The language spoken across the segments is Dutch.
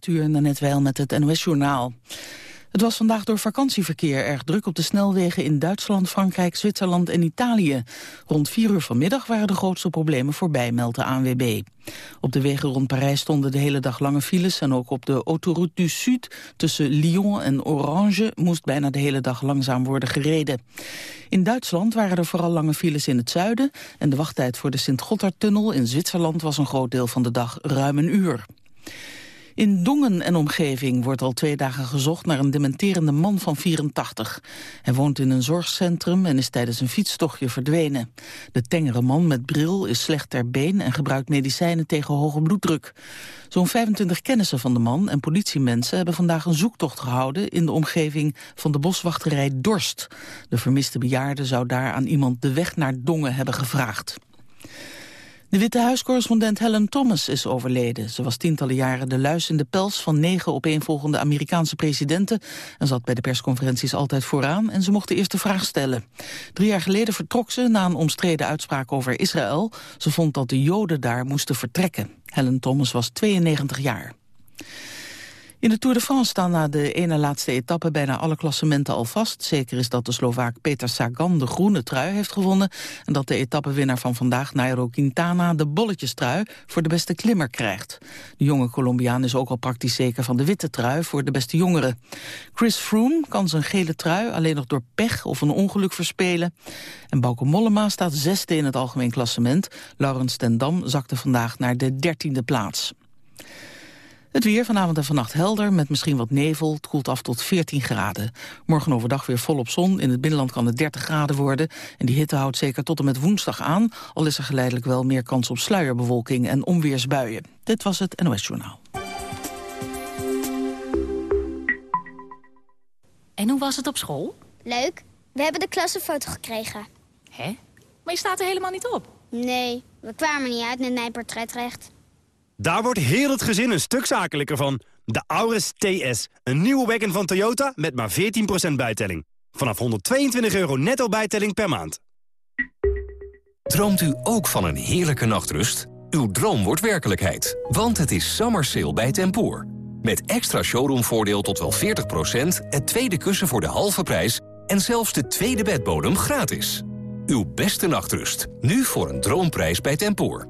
8 uur, net wel met het NOS-journaal. Het was vandaag door vakantieverkeer erg druk op de snelwegen in Duitsland, Frankrijk, Zwitserland en Italië. Rond 4 uur vanmiddag waren de grootste problemen voorbij, meldt de ANWB. Op de wegen rond Parijs stonden de hele dag lange files en ook op de Autoroute du Sud tussen Lyon en Orange moest bijna de hele dag langzaam worden gereden. In Duitsland waren er vooral lange files in het zuiden en de wachttijd voor de Sint-Gotthardtunnel in Zwitserland was een groot deel van de dag ruim een uur. In Dongen en omgeving wordt al twee dagen gezocht naar een dementerende man van 84. Hij woont in een zorgcentrum en is tijdens een fietstochtje verdwenen. De tengere man met bril is slecht ter been en gebruikt medicijnen tegen hoge bloeddruk. Zo'n 25 kennissen van de man en politiemensen hebben vandaag een zoektocht gehouden in de omgeving van de boswachterij Dorst. De vermiste bejaarde zou daar aan iemand de weg naar Dongen hebben gevraagd. De Witte Huiscorrespondent Helen Thomas is overleden. Ze was tientallen jaren de luis in de pels van negen opeenvolgende Amerikaanse presidenten... en zat bij de persconferenties altijd vooraan en ze mocht de eerste vraag stellen. Drie jaar geleden vertrok ze na een omstreden uitspraak over Israël. Ze vond dat de Joden daar moesten vertrekken. Helen Thomas was 92 jaar. In de Tour de France staan na de ene laatste etappe bijna alle klassementen al vast. Zeker is dat de Slovaak Peter Sagan de groene trui heeft gewonnen... en dat de etappewinnaar van vandaag, Nairo Quintana, de bolletjestrui voor de beste klimmer krijgt. De jonge Colombiaan is ook al praktisch zeker van de witte trui voor de beste jongeren. Chris Froome kan zijn gele trui alleen nog door pech of een ongeluk verspelen. En Bauke Mollema staat zesde in het algemeen klassement. Laurens ten Dam zakte vandaag naar de dertiende plaats. Het weer vanavond en vannacht helder, met misschien wat nevel. Het koelt af tot 14 graden. Morgen overdag weer volop zon. In het binnenland kan het 30 graden worden. En die hitte houdt zeker tot en met woensdag aan. Al is er geleidelijk wel meer kans op sluierbewolking en onweersbuien. Dit was het NOS Journaal. En hoe was het op school? Leuk. We hebben de klassenfoto gekregen. Hè? Maar je staat er helemaal niet op. Nee, we kwamen niet uit met mijn portretrecht. Daar wordt heel het gezin een stuk zakelijker van. De Auris TS, een nieuwe wagon van Toyota met maar 14% bijtelling. Vanaf 122 euro netto bijtelling per maand. Droomt u ook van een heerlijke nachtrust? Uw droom wordt werkelijkheid, want het is summer sale bij Tempoor. Met extra showroomvoordeel tot wel 40%, het tweede kussen voor de halve prijs... en zelfs de tweede bedbodem gratis. Uw beste nachtrust, nu voor een droomprijs bij Tempoor.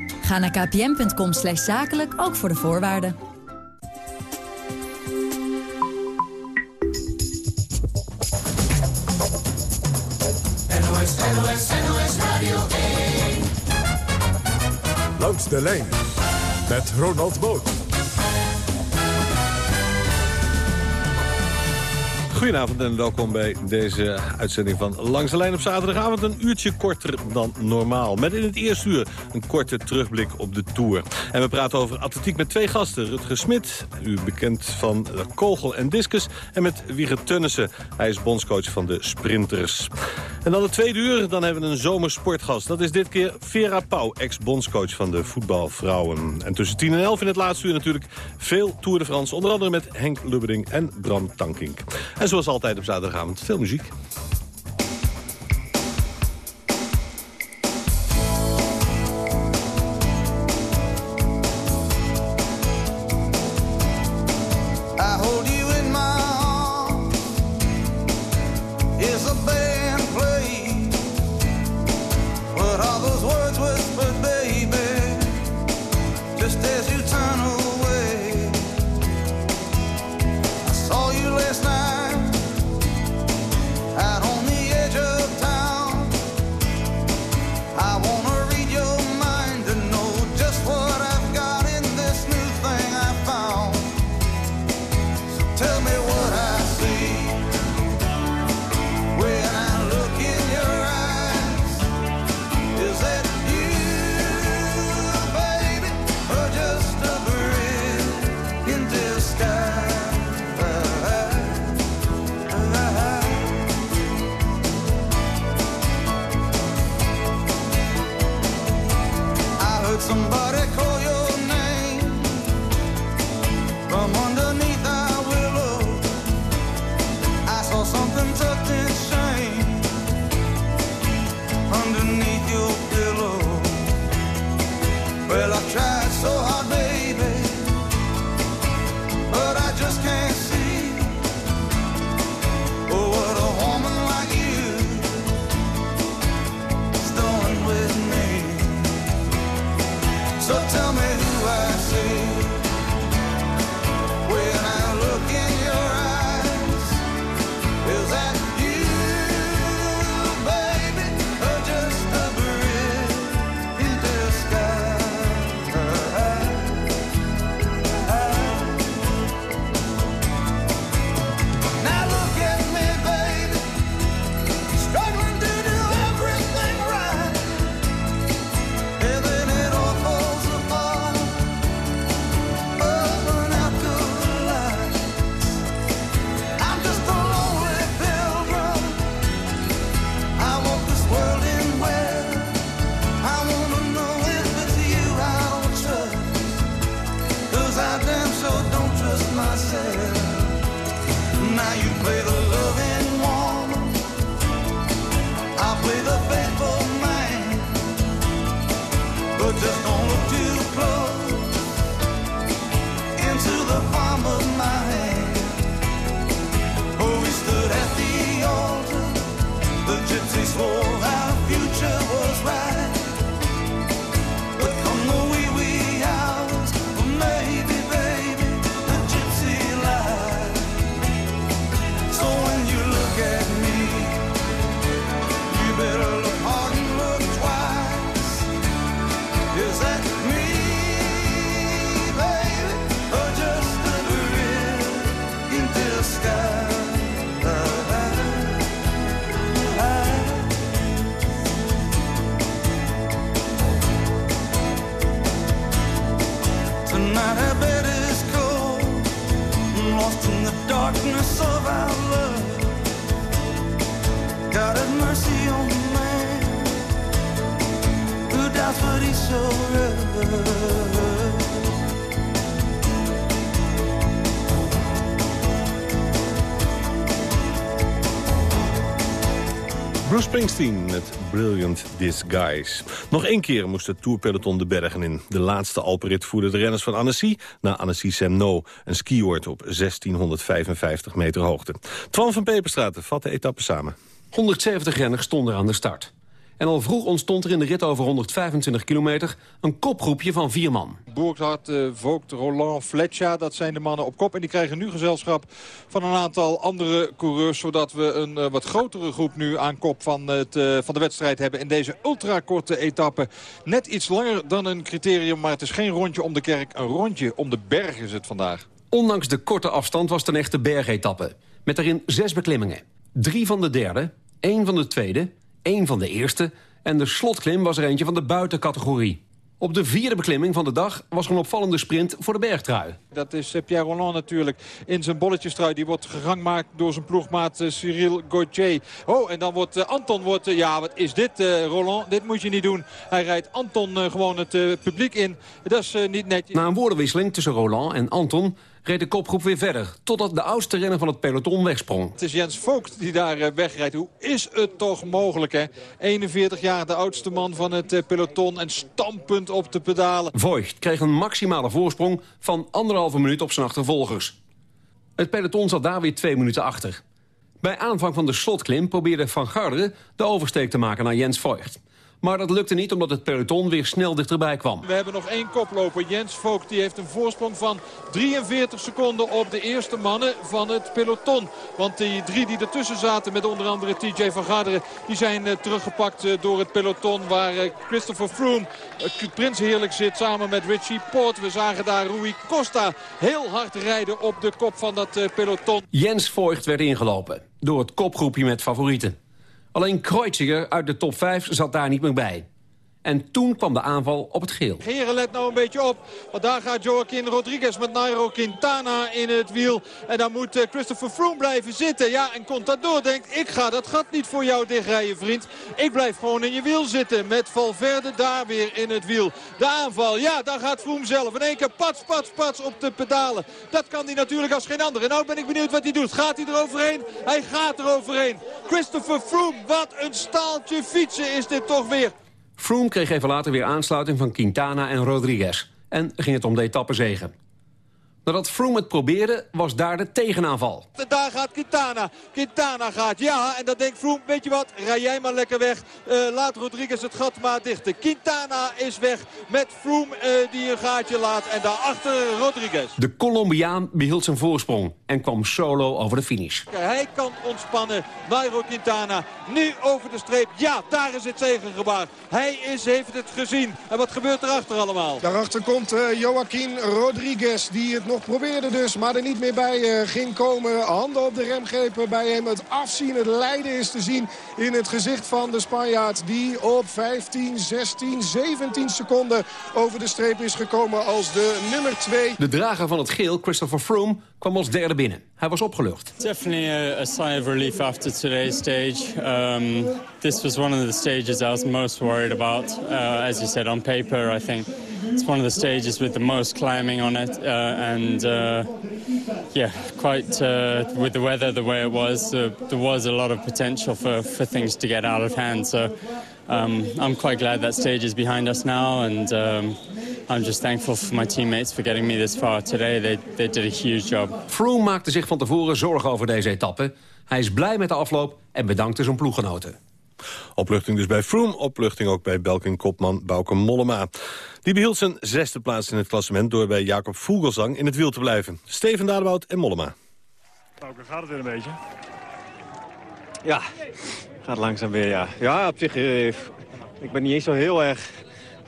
Ga naar kpn.com slash zakelijk, ook voor de voorwaarden. NOS, NOS, NOS Radio 1. Langs de lijn met Ronald Boot. Goedenavond en welkom bij deze uitzending van Langs de Lijn op zaterdagavond. Een uurtje korter dan normaal. Met in het eerste uur een korte terugblik op de Tour. En we praten over atletiek met twee gasten. Rutger Smit, u bekend van kogel en discus. En met Wieger Tunnissen, hij is bondscoach van de sprinters. En dan de tweede uur, dan hebben we een zomersportgast. Dat is dit keer Vera Pauw, ex-bondscoach van de voetbalvrouwen. En tussen 10 en 11 in het laatste uur natuurlijk veel Tour de France. Onder andere met Henk Lubberding en Bram Tankink. En zoals altijd op zaterdagavond veel muziek. Darkness of our love. God have mercy on the man who doubts what he so Bruce Springsteen met Brilliant Disguise. Nog één keer moest het tourpeloton de bergen in. De laatste Alperit voerde de renners van Annecy naar Annecy Semno. Een skioord op 1655 meter hoogte. Twan van Peperstraat vat de etappe samen. 170 renners stonden aan de start. En al vroeg ontstond er in de rit over 125 kilometer een kopgroepje van vier man. Burkhardt, uh, Vogt, Roland, Fletcher, dat zijn de mannen op kop. En die krijgen nu gezelschap van een aantal andere coureurs... zodat we een uh, wat grotere groep nu aan kop van, het, uh, van de wedstrijd hebben... in deze ultrakorte etappe. Net iets langer dan een criterium, maar het is geen rondje om de kerk. Een rondje om de berg is het vandaag. Ondanks de korte afstand was het een echte bergetappe. Met daarin zes beklimmingen. Drie van de derde, één van de tweede één van de eerste... en de slotklim was er eentje van de buitencategorie. Op de vierde beklimming van de dag was er een opvallende sprint voor de bergtrui. Dat is Pierre Roland natuurlijk in zijn bolletjestrui. Die wordt gegangmaakt door zijn ploegmaat Cyril Gauthier. Oh, en dan wordt uh, Anton, wordt, ja wat is dit Roland? Dit moet je niet doen. Hij rijdt Anton gewoon het publiek in. Dat is niet netjes. Na een woordenwisseling tussen Roland en Anton reed de kopgroep weer verder. Totdat de oudste renner van het peloton wegsprong. Het is Jens Vogt die daar uh, wegrijdt. Hoe is het toch mogelijk, hè? 41 jaar, de oudste man van het uh, peloton en stampend op de pedalen. Voigt kreeg een maximale voorsprong van anderhalve minuut op zijn achtervolgers. Het peloton zat daar weer twee minuten achter. Bij aanvang van de slotklim probeerde Van Garderen de oversteek te maken naar Jens Voigt. Maar dat lukte niet omdat het peloton weer snel dichterbij kwam. We hebben nog één koploper. Jens Vogt die heeft een voorsprong van 43 seconden op de eerste mannen van het peloton. Want die drie die ertussen zaten met onder andere TJ van Garderen... die zijn uh, teruggepakt uh, door het peloton waar uh, Christopher Froome prins heerlijk zit samen met Richie Port. We zagen daar Rui Costa heel hard rijden op de kop van dat peloton. Jens Voigt werd ingelopen door het kopgroepje met favorieten. Alleen Kreuziger uit de top 5 zat daar niet meer bij. En toen kwam de aanval op het geel. Heren, let nou een beetje op. Want daar gaat Joaquin Rodriguez met Nairo Quintana in het wiel. En dan moet uh, Christopher Froome blijven zitten. Ja, en Contador denkt, ik ga dat gat niet voor jou dichtrijden, vriend. Ik blijf gewoon in je wiel zitten. Met Valverde daar weer in het wiel. De aanval, ja, daar gaat Froome zelf. In één keer pats, pats, pats op de pedalen. Dat kan hij natuurlijk als geen ander. En nou ben ik benieuwd wat hij doet. Gaat hij eroverheen? Hij gaat eroverheen. Christopher Froome, wat een staaltje fietsen is dit toch weer. Froome kreeg even later weer aansluiting van Quintana en Rodriguez. En ging het om de etappezegen. Nadat Froome het probeerde, was daar de tegenaanval. En daar gaat Quintana. Quintana gaat, ja. En dan denkt Froome, weet je wat, rij jij maar lekker weg. Uh, laat Rodriguez het gat maar dichten. Quintana is weg met Froome uh, die een gaatje laat. En daarachter Rodriguez. De Colombiaan behield zijn voorsprong en kwam solo over de finish. Hij kan ontspannen. Nairo Quintana nu over de streep. Ja, daar is het zegengebaar. Hij is, heeft het gezien. En wat gebeurt erachter allemaal? Daarachter komt uh, Joaquin Rodriguez die het nog probeerde dus, maar er niet meer bij uh, ging komen. Handen op de remgrepen bij hem. Het afzien, het lijden is te zien in het gezicht van de Spanjaard. Die op 15, 16, 17 seconden over de streep is gekomen als de nummer 2. De drager van het geel, Christopher Froome, kwam als derde binnen. Was opgelucht. Definitely a, a sigh of relief after today's stage. Um, this was one of the stages I was most worried about. Uh, as you said, on paper, I think it's one of the stages with the most climbing on it, uh, and uh, yeah, quite uh, with the weather the way it was, uh, there was a lot of potential for, for things to get out of hand. So um, I'm quite glad that stage is behind us now, and um, I'm just thankful for my teammates for getting me this far today. They, they did a huge job. Froome maakte zich van tevoren zorgen over deze etappe. Hij is blij met de afloop en bedankte zijn ploeggenoten. Opluchting dus bij Froome, opluchting ook bij Belkin-kopman Bauke Mollema. Die behield zijn zesde plaats in het klassement... door bij Jacob Vogelsang in het wiel te blijven. Steven Dadebout en Mollema. Bauke, gaat het weer een beetje? Ja, gaat langzaam weer, ja. Ja, op zich, eh, ik ben niet eens zo heel erg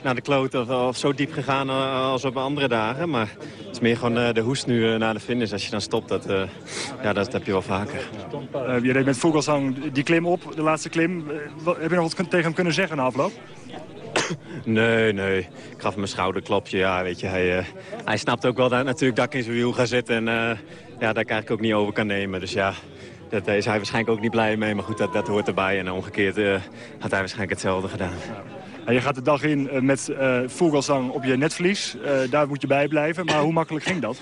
naar de kloot of, of zo diep gegaan eh, als op andere dagen. Maar het is meer gewoon eh, de hoest nu eh, naar de finish. Als je dan stopt, dat, ja, dat heb je wel vaker. Je reed met Vogelsang die klim op, de laatste klim. Heb je nog wat tegen hem kunnen zeggen na afloop? Nee, nee. Ik gaf hem een schouderklopje. Ja, weet je, hij, hij snapt ook wel dat, natuurlijk dat ik in zijn wiel ga zitten. En eh, ja, dat ik eigenlijk ook niet over kan nemen. Dus ja, daar is hij waarschijnlijk ook niet blij mee. Maar goed, dat, dat hoort erbij. En omgekeerd had hij waarschijnlijk hetzelfde gedaan. Je gaat de dag in eh, met eh Vogelsang op je netvlies. Eh, daar moet je bij blijven. Maar hoe makkelijk ging dat?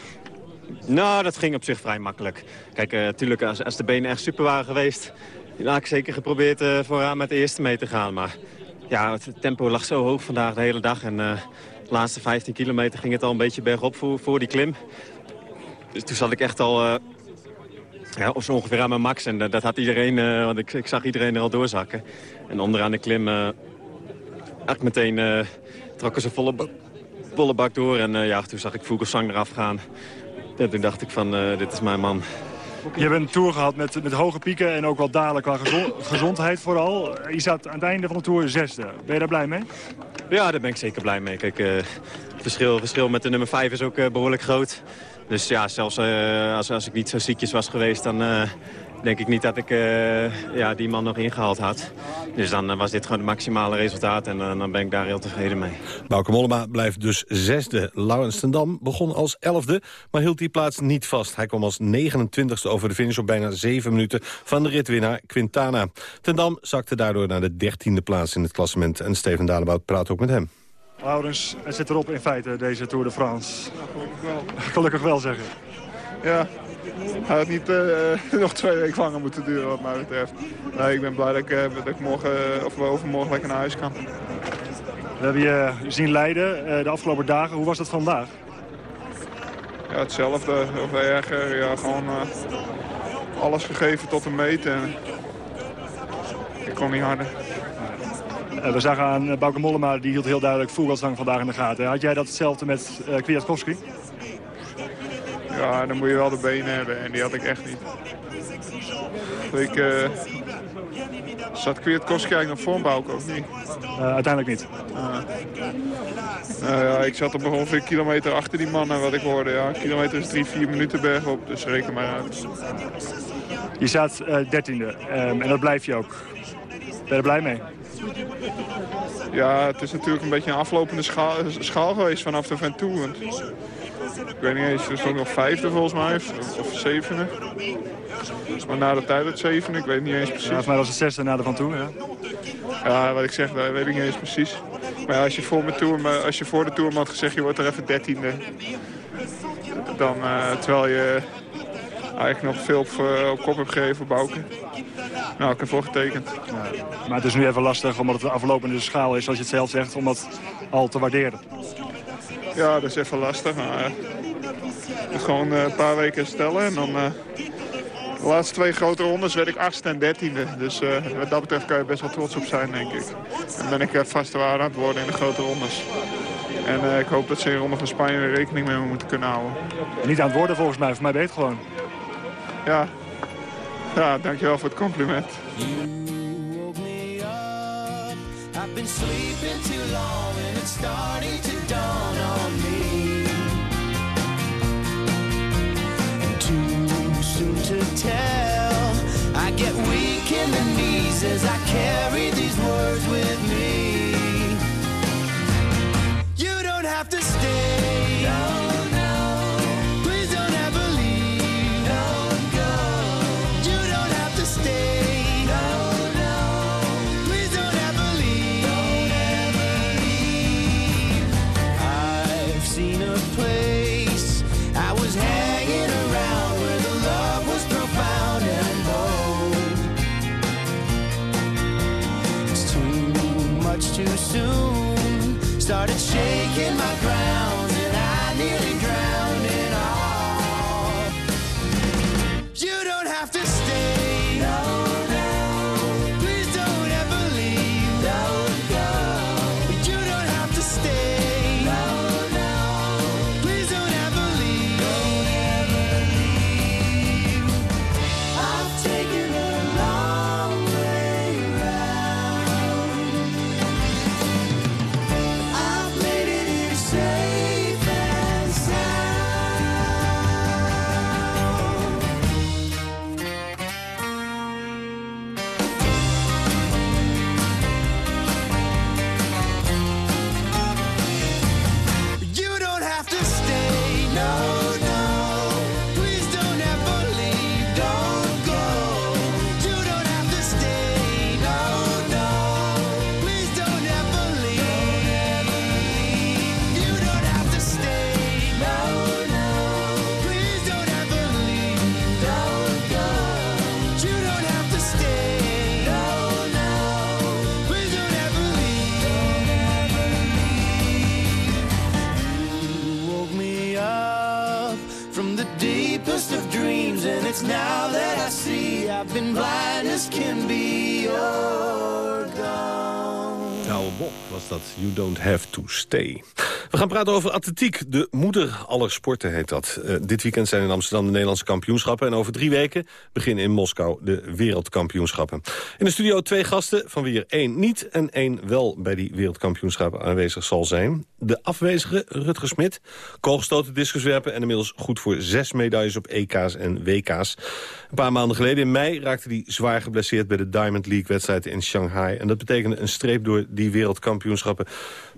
Nou, dat ging op zich vrij makkelijk. Kijk, natuurlijk, als, als de benen echt super waren geweest... dan had ik zeker geprobeerd vooraan met de eerste mee te gaan. Maar ja, het tempo lag zo hoog vandaag de hele dag. En de laatste 15 kilometer ging het al een beetje bergop voor, die klim. Dus toen zat ik echt al... eh, ja, zo ongeveer aan mijn max. En dat, had iedereen, want ik, ik zag iedereen er al doorzakken. En onderaan de klim... eigenlijk meteen eh, trokken ze volle, ba- volle bak door. En eh, ja, toen zag ik Vogelsang eraf gaan. En toen dacht ik van, eh, dit is mijn man. Je hebt een tour gehad met, met hoge pieken en ook wel dalen qua gezo- gezondheid vooral. Je zat aan het einde van de tour zesde. Ben je daar blij mee? Ja, daar ben ik zeker blij mee. Kijk, het verschil, verschil met de nummer 5 is ook eh, behoorlijk groot. Dus ja, zelfs als, als ik niet zo ziekjes was geweest... dan denk ik niet dat ik eh, ja, die man nog ingehaald had. Dus dan eh, was dit gewoon het maximale resultaat. En eh, dan ben ik daar heel tevreden mee. Bauke Mollema blijft dus zesde. Laurens ten Dam begon als elfde, maar hield die plaats niet vast. Hij kwam als 29ste over de finish op bijna zeven minuten van de ritwinnaar Quintana. Ten Dam zakte daardoor naar de dertiende plaats in het klassement. En Steven Dalebout praat ook met hem. Laurens, het zit erop in feite, deze Tour de France. Gelukkig wel. Gelukkig wel zeggen. Ja, hij had niet eh, nog twee weken langer moeten duren wat mij betreft. Nee, ik ben blij dat ik, eh, dat ik morgen eh, of overmorgen lekker naar huis kan. We hebben je zien leiden de afgelopen dagen. Hoe was dat vandaag? Ja, hetzelfde of erger. Ja, gewoon alles gegeven tot een meet. En ik kon niet harder. We zagen aan Bauke Mollema, die hield heel duidelijk Vogelsang vandaag in de gaten. Had jij datzelfde met uh, Kwiatkowski? Ja, dan moet je wel de benen hebben en die had ik echt niet. Ik, uh, zat Kwiatkowski eigenlijk nog voor of niet? Uh, uiteindelijk niet. Uh, ja, ik zat op ongeveer een kilometer achter die mannen wat ik hoorde. Ja, een kilometer is drie, vier minuten bergop, dus reken maar uit. Je staat uh, dertiende um, en dat blijf je ook. Ben je er blij mee? Ja, het is natuurlijk een beetje een aflopende schaal, schaal geweest vanaf de Ventoux. Want ik weet niet eens, er ook nog vijfde volgens mij, of, of zevende. Maar na de tijd het zevende, ik weet niet eens precies. Ja, volgens mij was het zesde na de Van Toe, ja. Ja, wat ik zeg, dat weet ik niet eens precies. Maar ja, als, je voor tour, als je voor de Tour had gezegd, je wordt er even dertiende. Dan, uh, terwijl je eigenlijk nog veel op, uh, op kop hebt gegeven voor. Nou, ik heb ervoor getekend. Ja, maar het is nu even lastig, omdat het een aflopende schaal is, zoals je het zelf zegt, om dat al te waarderen. Ja, dat is even lastig. Maar, uh, gewoon uh, een paar weken stellen en dan... Uh, de laatste twee grote rondes werd ik achtste en dertiende. Dus uh, wat dat betreft kan je best wel trots op zijn, denk ik. En ben ik uh, vast waar aan het worden in de grote rondes. En uh, ik hoop dat ze in de ronde van Spanje er rekening mee moeten kunnen houden. Niet aan het worden volgens mij, voor mij weet het gewoon. Ja, ja dankjewel voor het compliment. I've been sleeping too long it's starting to dawn on me. And too soon to tell. I get weak in the knees as I carry started shaking We gaan praten over atletiek. De moeder aller sporten heet dat. Eh, dit weekend zijn in Amsterdam de Nederlandse kampioenschappen. En over drie weken beginnen in Moskou de wereldkampioenschappen. In de studio twee gasten, van wie er één niet en één wel bij die wereldkampioenschappen aanwezig zal zijn. De afwezige Rutger Smit, koolgestoten discuswerpen... en inmiddels goed voor zes medailles op EK's en WK's. Een paar maanden geleden in mei raakte hij zwaar geblesseerd... bij de Diamond League-wedstrijd in Shanghai. En dat betekende een streep door die wereldkampioenschappen.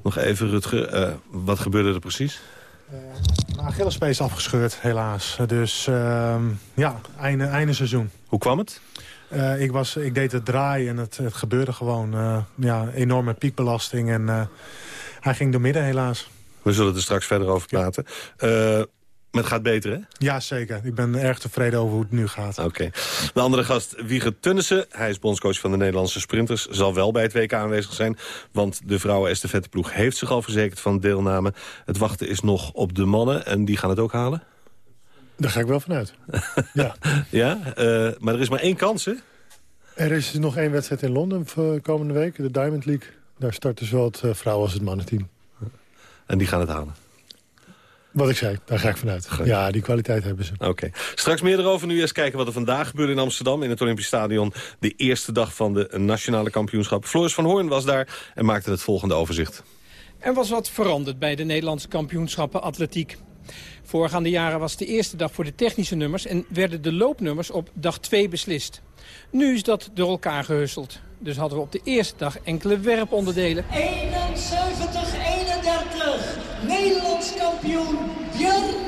Nog even, Rutger, eh, wat gebeurde er precies? Mijn Achillespees afgescheurd, helaas. Dus ehm, ja, einde, einde seizoen. Hoe kwam het? Eh, ik, was, ik deed het draaien en het, het gebeurde gewoon. ja, enorme piekbelasting en hij ging door midden helaas. We zullen het er straks verder over praten. Eh, maar het gaat beter, hè? Ja, zeker. Ik ben erg tevreden over hoe het nu gaat. Oké. De andere gast, Wieger Tunnissen. Hij is bondscoach van de Nederlandse sprinters. Zal wel bij het WK aanwezig zijn. Want de vrouwen estafetteploeg heeft zich al verzekerd van deelname. Het wachten is nog op de mannen. En die gaan het ook halen? Daar ga ik wel vanuit. ja. Ja? Eh, maar er is maar één kans, hè? Er is nog één wedstrijd in Londen voor komende week. De Diamond League. Daar starten zowel het eh, vrouwen als het mannenteam. En die gaan het halen? Wat ik zei, daar ga ik vanuit. Ja, die kwaliteit hebben ze. Oké. Straks meer erover. Nu eerst kijken wat er vandaag gebeurde in Amsterdam... in het Olympisch Stadion. De eerste dag van de nationale kampioenschap. Floris van Hoorn was daar en maakte het volgende overzicht. Er was wat veranderd bij de Nederlandse kampioenschappen atletiek. Voorgaande jaren was de eerste dag voor de technische nummers... en werden de loopnummers op dag 2 beslist. Nu is dat door elkaar gehusseld. Dus hadden we op de eerste dag enkele werponderdelen. 71-31. Nederlands kampioen Björn.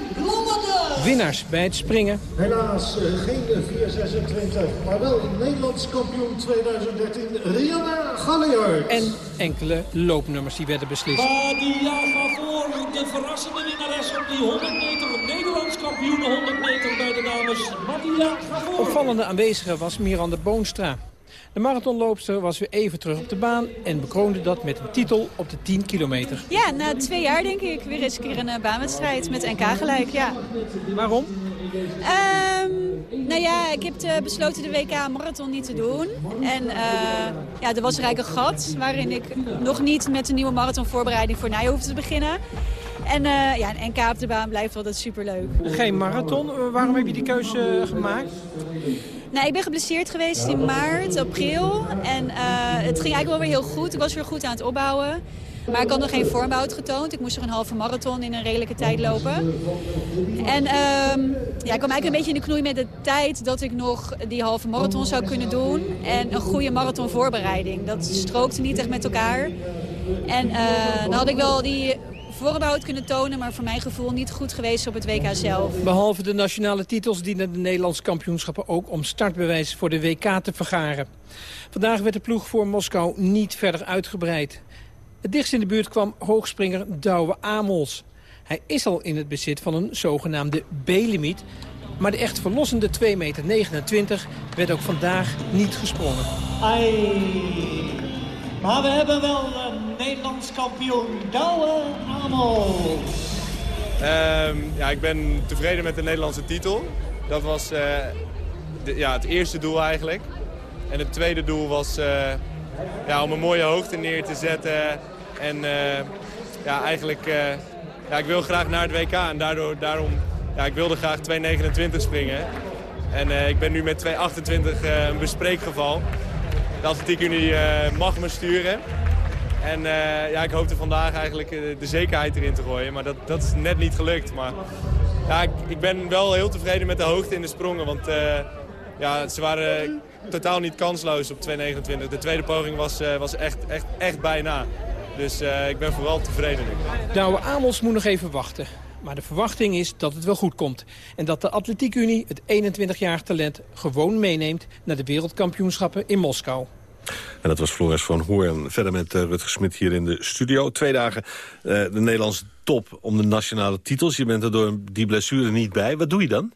Winnaars bij het springen. Helaas eh, geen 426, maar wel Nederlands kampioen 2013 Rianna Galliard. En enkele loopnummers die werden beslist. Badia voor. De verrassende winnares op die 100 meter. Nederlands kampioen 100 meter bij de dames. Badia gaat voor. Opvallende aanwezige was Miranda Boonstra. De marathonloopster was weer even terug op de baan en bekroonde dat met een titel op de 10 kilometer. Ja, na twee jaar denk ik weer eens een keer een eh, baanwedstrijd met NK gelijk, ja. Waarom? Ehm, nou ja, ik heb besloten de WK marathon niet te doen. En eh, ja, er was rijk een gat waarin ik nog niet met een nieuwe marathonvoorbereiding voor Nijhoef te beginnen. En eh, ja, een NK op de baan blijft altijd superleuk. Geen marathon. Waarom heb je die keuze gemaakt? Nou, ik ben geblesseerd geweest in maart, april. En eh, het ging eigenlijk wel weer heel goed. Ik was weer goed aan het opbouwen. Maar ik had nog geen vormbout getoond. Ik moest er een halve marathon in een redelijke tijd lopen. En ehm, ja, ik kwam eigenlijk een beetje in de knoei met de tijd dat ik nog die halve marathon zou kunnen doen. En een goede marathonvoorbereiding. Dat strookte niet echt met elkaar. En eh, dan had ik wel die vormbout kunnen tonen, maar voor mijn gevoel niet goed geweest op het WK zelf. Behalve de nationale titels dienen de Nederlandse kampioenschappen ook om startbewijs voor de WK te vergaren. Vandaag werd de ploeg voor Moskou niet verder uitgebreid. Het dichtst in de buurt kwam hoogspringer Douwe Amols. Hij is al in het bezit van een zogenaamde B-limiet. Maar de echt verlossende 2,29 meter werd ook vandaag niet gesprongen. Ai. Maar we hebben wel een Nederlands kampioen Douwe Hamel. Ehm, ja, ik ben tevreden met de Nederlandse titel. Dat was eh, ja, het eerste doel eigenlijk. En het tweede doel was eh, ja, om een mooie hoogte neer te zetten. En eh, ja, eigenlijk, ja, ik wil graag naar het WK. En daardoor, daarom, ja, ik wilde graag 2.29 springen. En ik ben nu met 2.28 eh, een bespreekgeval. De Atletiek Unie eh, mag me sturen. En eh, ja, ik hoopte vandaag eigenlijk eh, de zekerheid erin te gooien. Maar dat, dat is net niet gelukt. Maar ja, ik, ik ben wel heel tevreden met de hoogte in de sprongen. Want ja, ze waren totaal niet kansloos op 2.29. De tweede poging was, was echt, echt, echt bijna. Dus ik ben vooral tevreden nu. Douwe Amels moet nog even wachten. Maar de verwachting is dat het wel goed komt. En dat de Atletiek Unie het 21-jarig talent gewoon meeneemt... naar de wereldkampioenschappen in Moskou. En dat was Floris van Hoorn. Verder met uh, Rutger Smit hier in de studio. Twee dagen uh, de Nederlandse top om de nationale titels. Je bent er door die blessure niet bij. Wat doe je dan?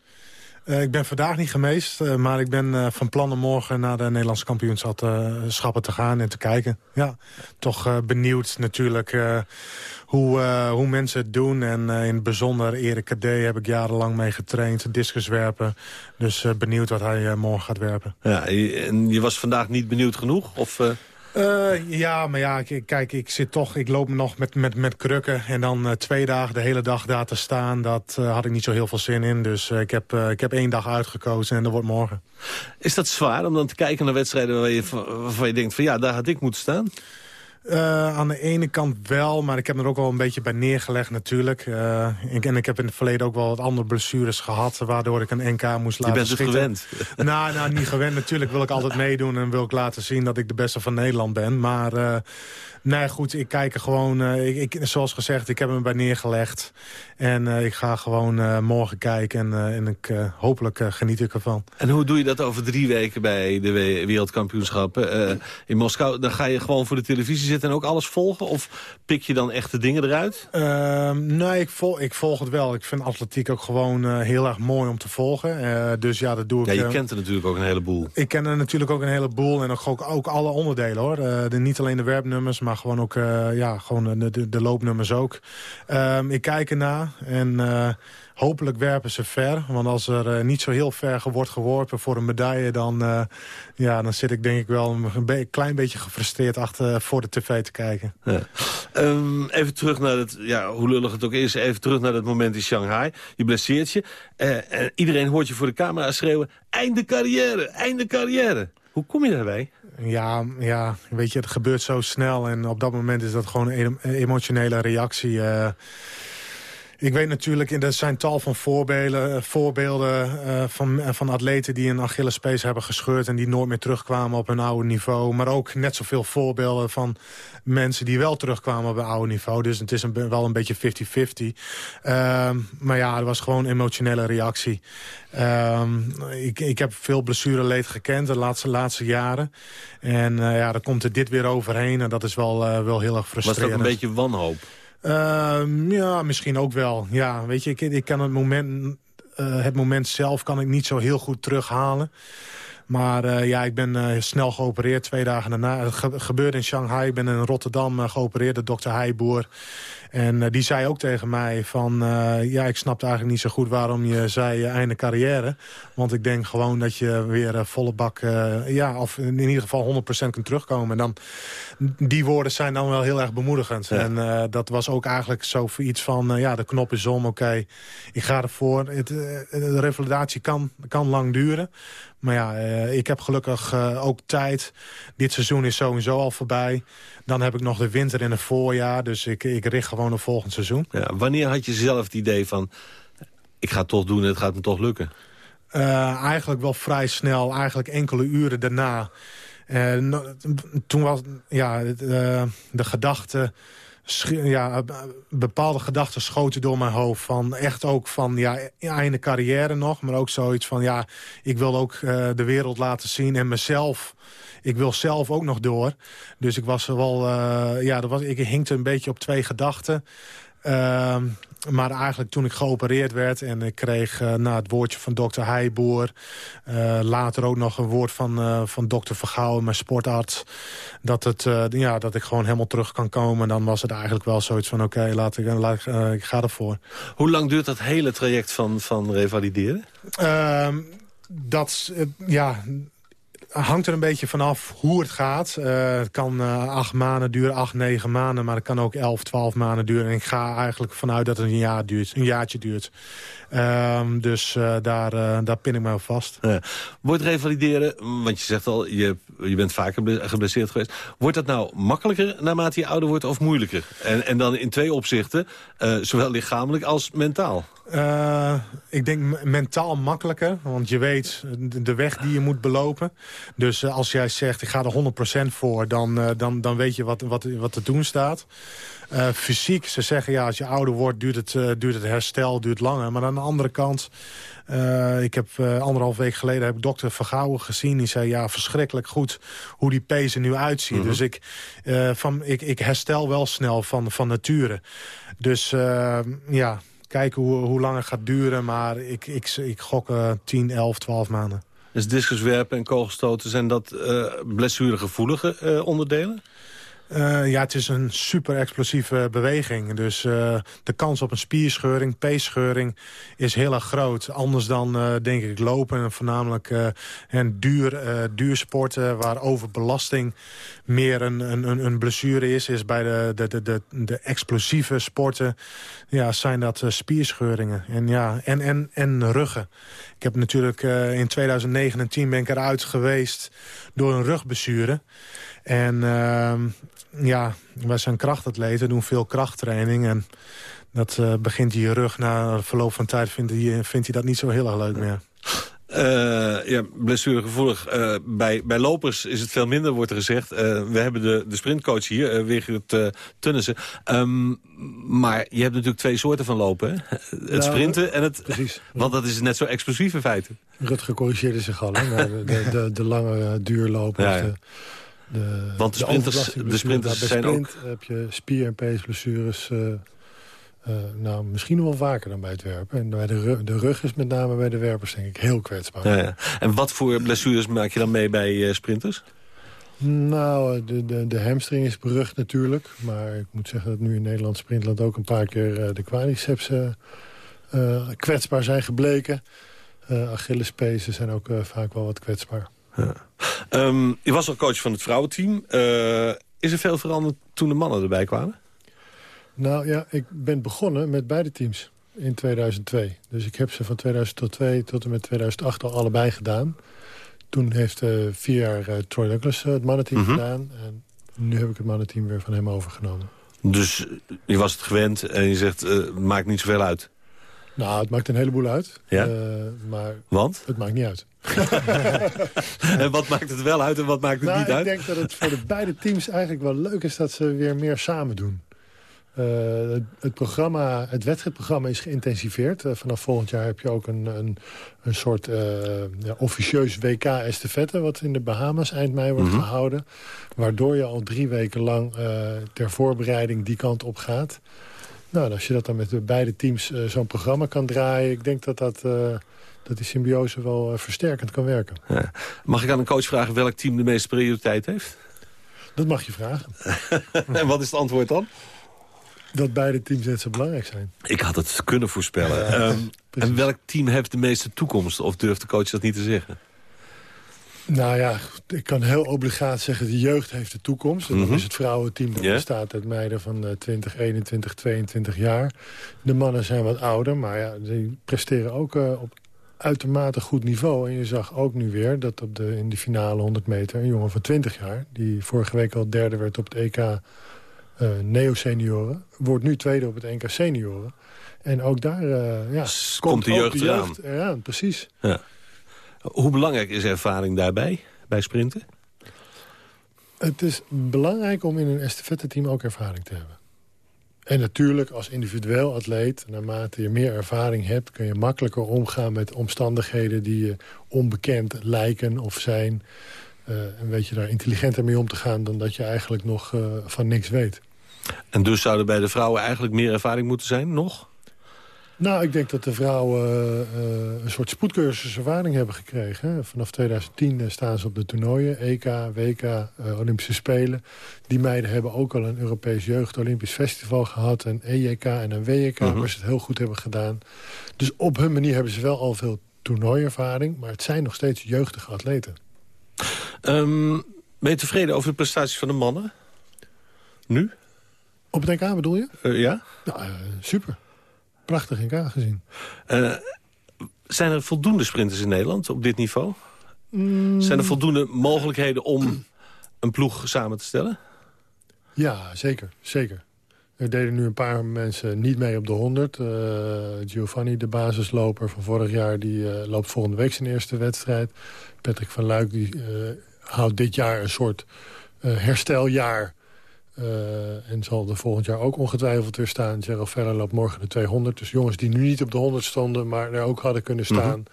Uh, ik ben vandaag niet geweest, uh, maar ik ben uh, van plan om morgen naar de Nederlandse kampioenschappen te gaan en te kijken. Ja, toch benieuwd natuurlijk hoe, hoe mensen het doen. En in het bijzonder Erik Kadé heb ik jarenlang mee getraind, discuswerpen. Dus benieuwd wat hij morgen gaat werpen. Ja, en je was vandaag niet benieuwd genoeg? Of, Uh, ja, maar ja, kijk, ik zit toch, ik loop nog met, met, met krukken. En dan uh, twee dagen de hele dag daar te staan, dat uh, had ik niet zo heel veel zin in. Dus ik, heb, ik heb één dag uitgekozen en dat wordt morgen. Is dat zwaar om dan te kijken naar wedstrijden waar je, waarvan je denkt van ja, daar had ik moeten staan? Uh, aan de ene kant wel, maar ik heb er ook wel een beetje bij neergelegd natuurlijk. Uh, ik, en ik heb in het verleden ook wel wat andere blessures gehad... waardoor ik een NK moest laten Je bent schieten. gewend? nou, nou, niet gewend. Natuurlijk wil ik altijd meedoen en wil ik laten zien dat ik de beste van Nederland ben. Maar uh, nee, goed, ik kijk er gewoon... Ik, ik, zoals gezegd, ik heb hem bij neergelegd. En ik ga gewoon morgen kijken en, en ik, hopelijk geniet ik ervan. En hoe doe je dat over drie weken bij de wereldkampioenschappen in Moskou? Dan ga je gewoon voor de televisie zitten en ook alles volgen? Of pik je dan echt de dingen eruit? Uh, nee, ik, vol, ik volg het wel. Ik vind atletiek ook gewoon heel erg mooi om te volgen. Dus ja, dat doe ik... Ja, je kent er natuurlijk ook een heleboel. Ik ken er natuurlijk ook een heleboel. En ook, ook, ook alle onderdelen, hoor. De, niet alleen de werpnummers, maar gewoon ook ja, gewoon de, de, loopnummers ook. Ehm, ik kijk ernaar en... Hopelijk werpen ze ver. Want als er uh, niet zo heel ver wordt geworpen voor een medaille... dan, ja, dan zit ik denk ik wel een klein beetje gefrustreerd achter voor de tv te kijken. Ja. Um, even terug naar het, ja, hoe lullig het ook is... even terug naar dat moment in Shanghai. Je blesseert je. En iedereen hoort je voor de camera schreeuwen... einde carrière, einde carrière. Hoe kom je daarbij? Ja, ja, weet je, het gebeurt zo snel. En op dat moment is dat gewoon een emotionele reactie... Uh, ik weet natuurlijk, er zijn tal van voorbeelden, voorbeelden uh, van, van atleten die een Achillespees hebben gescheurd... en die nooit meer terugkwamen op hun oude niveau. Maar ook net zoveel voorbeelden van mensen die wel terugkwamen op hun oude niveau. Dus het is een, wel een beetje 50-50. Uh, maar ja, het was gewoon een emotionele reactie. Uh, ik, ik heb veel blessureleed gekend de laatste, laatste jaren. En ja, dan komt er dit weer overheen en dat is wel, wel heel erg frustrerend. Was dat een beetje wanhoop? Uh, ja, misschien ook wel. Ja, weet je, ik, ik kan het moment, uh, het moment zelf kan ik niet zo heel goed terughalen. Maar uh, ja, ik ben uh, snel geopereerd twee dagen daarna. Het ge gebeurde in Shanghai. Ik ben in Rotterdam uh, geopereerd, de dokter Heijboer. En die zei ook tegen mij van... ja, ik snapte eigenlijk niet zo goed waarom je zei einde carrière. Want ik denk gewoon dat je weer volle bak... ja, of in ieder geval 100% kunt terugkomen. En dan, die woorden zijn dan wel heel erg bemoedigend. Ja. En dat was ook eigenlijk zo voor iets van... ja, de knop is om, oké, okay, ik ga ervoor. Het, de revalidatie kan, kan lang duren. Maar ja, uh, ik heb gelukkig uh, ook tijd. Dit seizoen is sowieso al voorbij. Dan heb ik nog de winter en het voorjaar. Dus ik, ik richt gewoon op volgend seizoen. Ja, wanneer had je zelf het idee van... ik ga het toch doen en het gaat me toch lukken? Uh, eigenlijk wel vrij snel. Eigenlijk enkele uren daarna. toen was ja, de gedachte ja, bepaalde gedachten schoten door mijn hoofd. Van echt ook van, ja, einde carrière nog. Maar ook zoiets van, ja, ik wil ook uh, de wereld laten zien. En mezelf, ik wil zelf ook nog door. Dus ik was wel, uh, ja, dat was, ik hinkte een beetje op twee gedachten. Ehm, maar eigenlijk toen ik geopereerd werd en ik kreeg uh, na het woordje van dokter Heijboer... Uh, later ook nog een woord van, uh, van dokter Vergouwen, mijn sportarts... Dat, het, ja, dat ik gewoon helemaal terug kan komen. Dan was het eigenlijk wel zoiets van oké, okay, laat ik, laat, ik ga ervoor. Hoe lang duurt dat hele traject van, van revalideren? Ehm, dat, ja, hangt er een beetje vanaf hoe het gaat. Uh, het kan uh, acht maanden duren, acht, negen maanden. Maar het kan ook elf, twaalf maanden duren. En ik ga eigenlijk vanuit dat het een, jaar duurt, een jaartje duurt. Um, dus uh, daar, daar pin ik me vast. Ja. Wordt revalideren, want je zegt al, je, je bent vaker geblesseerd geweest. Wordt dat nou makkelijker naarmate je ouder wordt of moeilijker? En, en dan in twee opzichten, zowel lichamelijk als mentaal. Uh, ik denk mentaal makkelijker, want je weet de weg die je moet belopen. Dus als jij zegt, ik ga er 100% voor, dan, dan, dan weet je wat, wat, wat te doen staat. Fysiek, ze zeggen ja, als je ouder wordt duurt het, duurt het herstel duurt langer. Maar aan de andere kant, ik heb anderhalf week geleden heb ik dokter Vergouwen gezien. Die zei ja, verschrikkelijk goed hoe die pees er nu uitziet. Mm -hmm. Dus ik, van, ik, ik herstel wel snel van, van nature. Dus ja kijken hoe, hoe lang het gaat duren. Maar ik, ik, ik gok uh, 10, 11, 12 maanden. Dus discuswerpen en kogelstoten, zijn dat blessuregevoelige onderdelen? Uh, ja, het is een super explosieve beweging. Dus uh, de kans op een spierscheuring, peesscheuring is heel erg groot. Anders dan, uh, denk ik, lopen en voornamelijk en duur, duursporten... waar overbelasting meer een, een, een blessure is. is bij de, de, de, de, explosieve sporten ja, zijn dat spierscheuringen. En, ja, en, en, en ruggen. Ik heb natuurlijk in 2009 en 10 ben ik eruit geweest door een rugblessure. En uh, ja, wij zijn krachtatleten, doen veel krachttraining. En dat uh, begint je rug na verloop van tijd vindt hij, vindt hij dat niet zo heel erg leuk meer. Uh, ja, blessuregevoelig. Uh, bij, bij lopers is het veel minder, wordt er gezegd. Uh, we hebben de, de sprintcoach hier, uh, Wigert uh, Tunnissen. Um, maar je hebt natuurlijk twee soorten van lopen. Hè? Het Nou, sprinten en het... Precies. Want dat is net zo explosief in feite. Rutger corrigeerde zich al, hè, naar de, de, de, de lange duurlopers. Ja, ja. De, Want de sprinters- de sprinters blessures. zijn bij sprint heb je spier- en peesblessures... eh, eh, nou, misschien wel vaker dan bij het werpen. En bij de, rug, de rug is met name bij de werpers denk ik heel kwetsbaar. Ja, ja. En wat voor blessures maak je dan mee bij eh, sprinters? Nou, de, de, de hamstring is berucht natuurlijk. Maar ik moet zeggen dat nu in Nederland Sprintland ook een paar keer de quadriceps kwetsbaar zijn gebleken. Uh, Achillespezen zijn ook vaak wel wat kwetsbaar. Ehm, je was al coach van het vrouwenteam. Eh, is er veel veranderd toen de mannen erbij kwamen? Nou ja, ik ben begonnen met beide teams in 2002. Dus ik heb ze van 2002 tot en met 2008 al allebei gedaan. Toen heeft eh, vier jaar eh, Troy Douglas het mannenteam Mhm. gedaan. En nu heb ik het mannenteam weer van hem overgenomen. Dus je was het gewend en je zegt, maakt niet zoveel uit. Nou, het maakt een heleboel uit. Ja? Eh, maar Want? het maakt niet uit. en wat maakt het wel uit en wat maakt het nou, niet ik uit? denk dat het voor de beide teams eigenlijk wel leuk is dat ze weer meer samen doen. Eh, het, het programma, het wedstrijdprogramma is geïntensiveerd. Eh, vanaf volgend jaar heb je ook een, een, een soort ja, officieus WK estafette... wat in de Bahamas eind mei wordt Mhm. gehouden. Waardoor je al drie weken lang ter voorbereiding die kant op gaat. Nou, en als je dat dan met de beide teams eh, zo'n programma kan draaien... ik denk dat, dat, eh, dat die symbiose wel eh, versterkend kan werken. Ja. Mag ik aan een coach vragen welk team de meeste prioriteit heeft? Dat mag je vragen. en wat is het antwoord dan? Dat beide teams net zo belangrijk zijn. Ik had het kunnen voorspellen. Ehm, en welk team heeft de meeste toekomst? Of durft de coach dat niet te zeggen? Nou ja, ik kan heel obligaat zeggen... de jeugd heeft de toekomst. En dan Mhm. is het vrouwenteam dat bestaat uit meiden van eh, 20, 21, 22 jaar. De mannen zijn wat ouder, maar ja, die presteren ook eh, op uitermate goed niveau. En je zag ook nu weer dat op de, in de finale 100 meter... een jongen van 20 jaar, die vorige week al derde werd op het EK eh neo-senioren... wordt nu tweede op het NK senioren. En ook daar eh, ja, komt de jeugd eraan. eraan. Precies. Ja. Hoe belangrijk is ervaring daarbij, bij sprinten? Het is belangrijk om in een estafette-team ook ervaring te hebben. En natuurlijk, als individueel atleet, naarmate je meer ervaring hebt... kun je makkelijker omgaan met omstandigheden die je onbekend lijken of zijn. Eh, en weet je daar intelligenter mee om te gaan dan dat je eigenlijk nog eh, van niks weet. En dus zouden bij de vrouwen eigenlijk meer ervaring moeten zijn, nog? Nou, ik denk dat de vrouwen eh, een soort spoedcursus ervaring hebben gekregen. Vanaf 2010 eh, staan ze op de toernooien, EK, WK, eh, Olympische Spelen. Die meiden hebben ook al een Europees Jeugd Olympisch Festival gehad... een EJK en een WJK, Mhm. waar ze het heel goed hebben gedaan. Dus op hun manier hebben ze wel al veel toernooiervaring... maar het zijn nog steeds jeugdige atleten. Ehm, ben je tevreden over de prestaties van de mannen? Nu? Op het NK bedoel je? Ja? Nou, super. Prachtig NK gezien. Eh, zijn er voldoende sprinters in Nederland op dit niveau? Mm. Zijn er voldoende mogelijkheden om een ploeg samen te stellen? Ja, zeker. zeker. Er deden nu een paar mensen niet mee op de 100. Eh, Giovanni, de basisloper van vorig jaar, die eh, loopt volgende week zijn eerste wedstrijd. Patrick van Luik die, houdt dit jaar een soort hersteljaar. Eh, en zal er volgend jaar ook ongetwijfeld weer staan. Gerald Verre loopt morgen de 200. Dus jongens die nu niet op de 100 stonden, maar er ook hadden kunnen staan.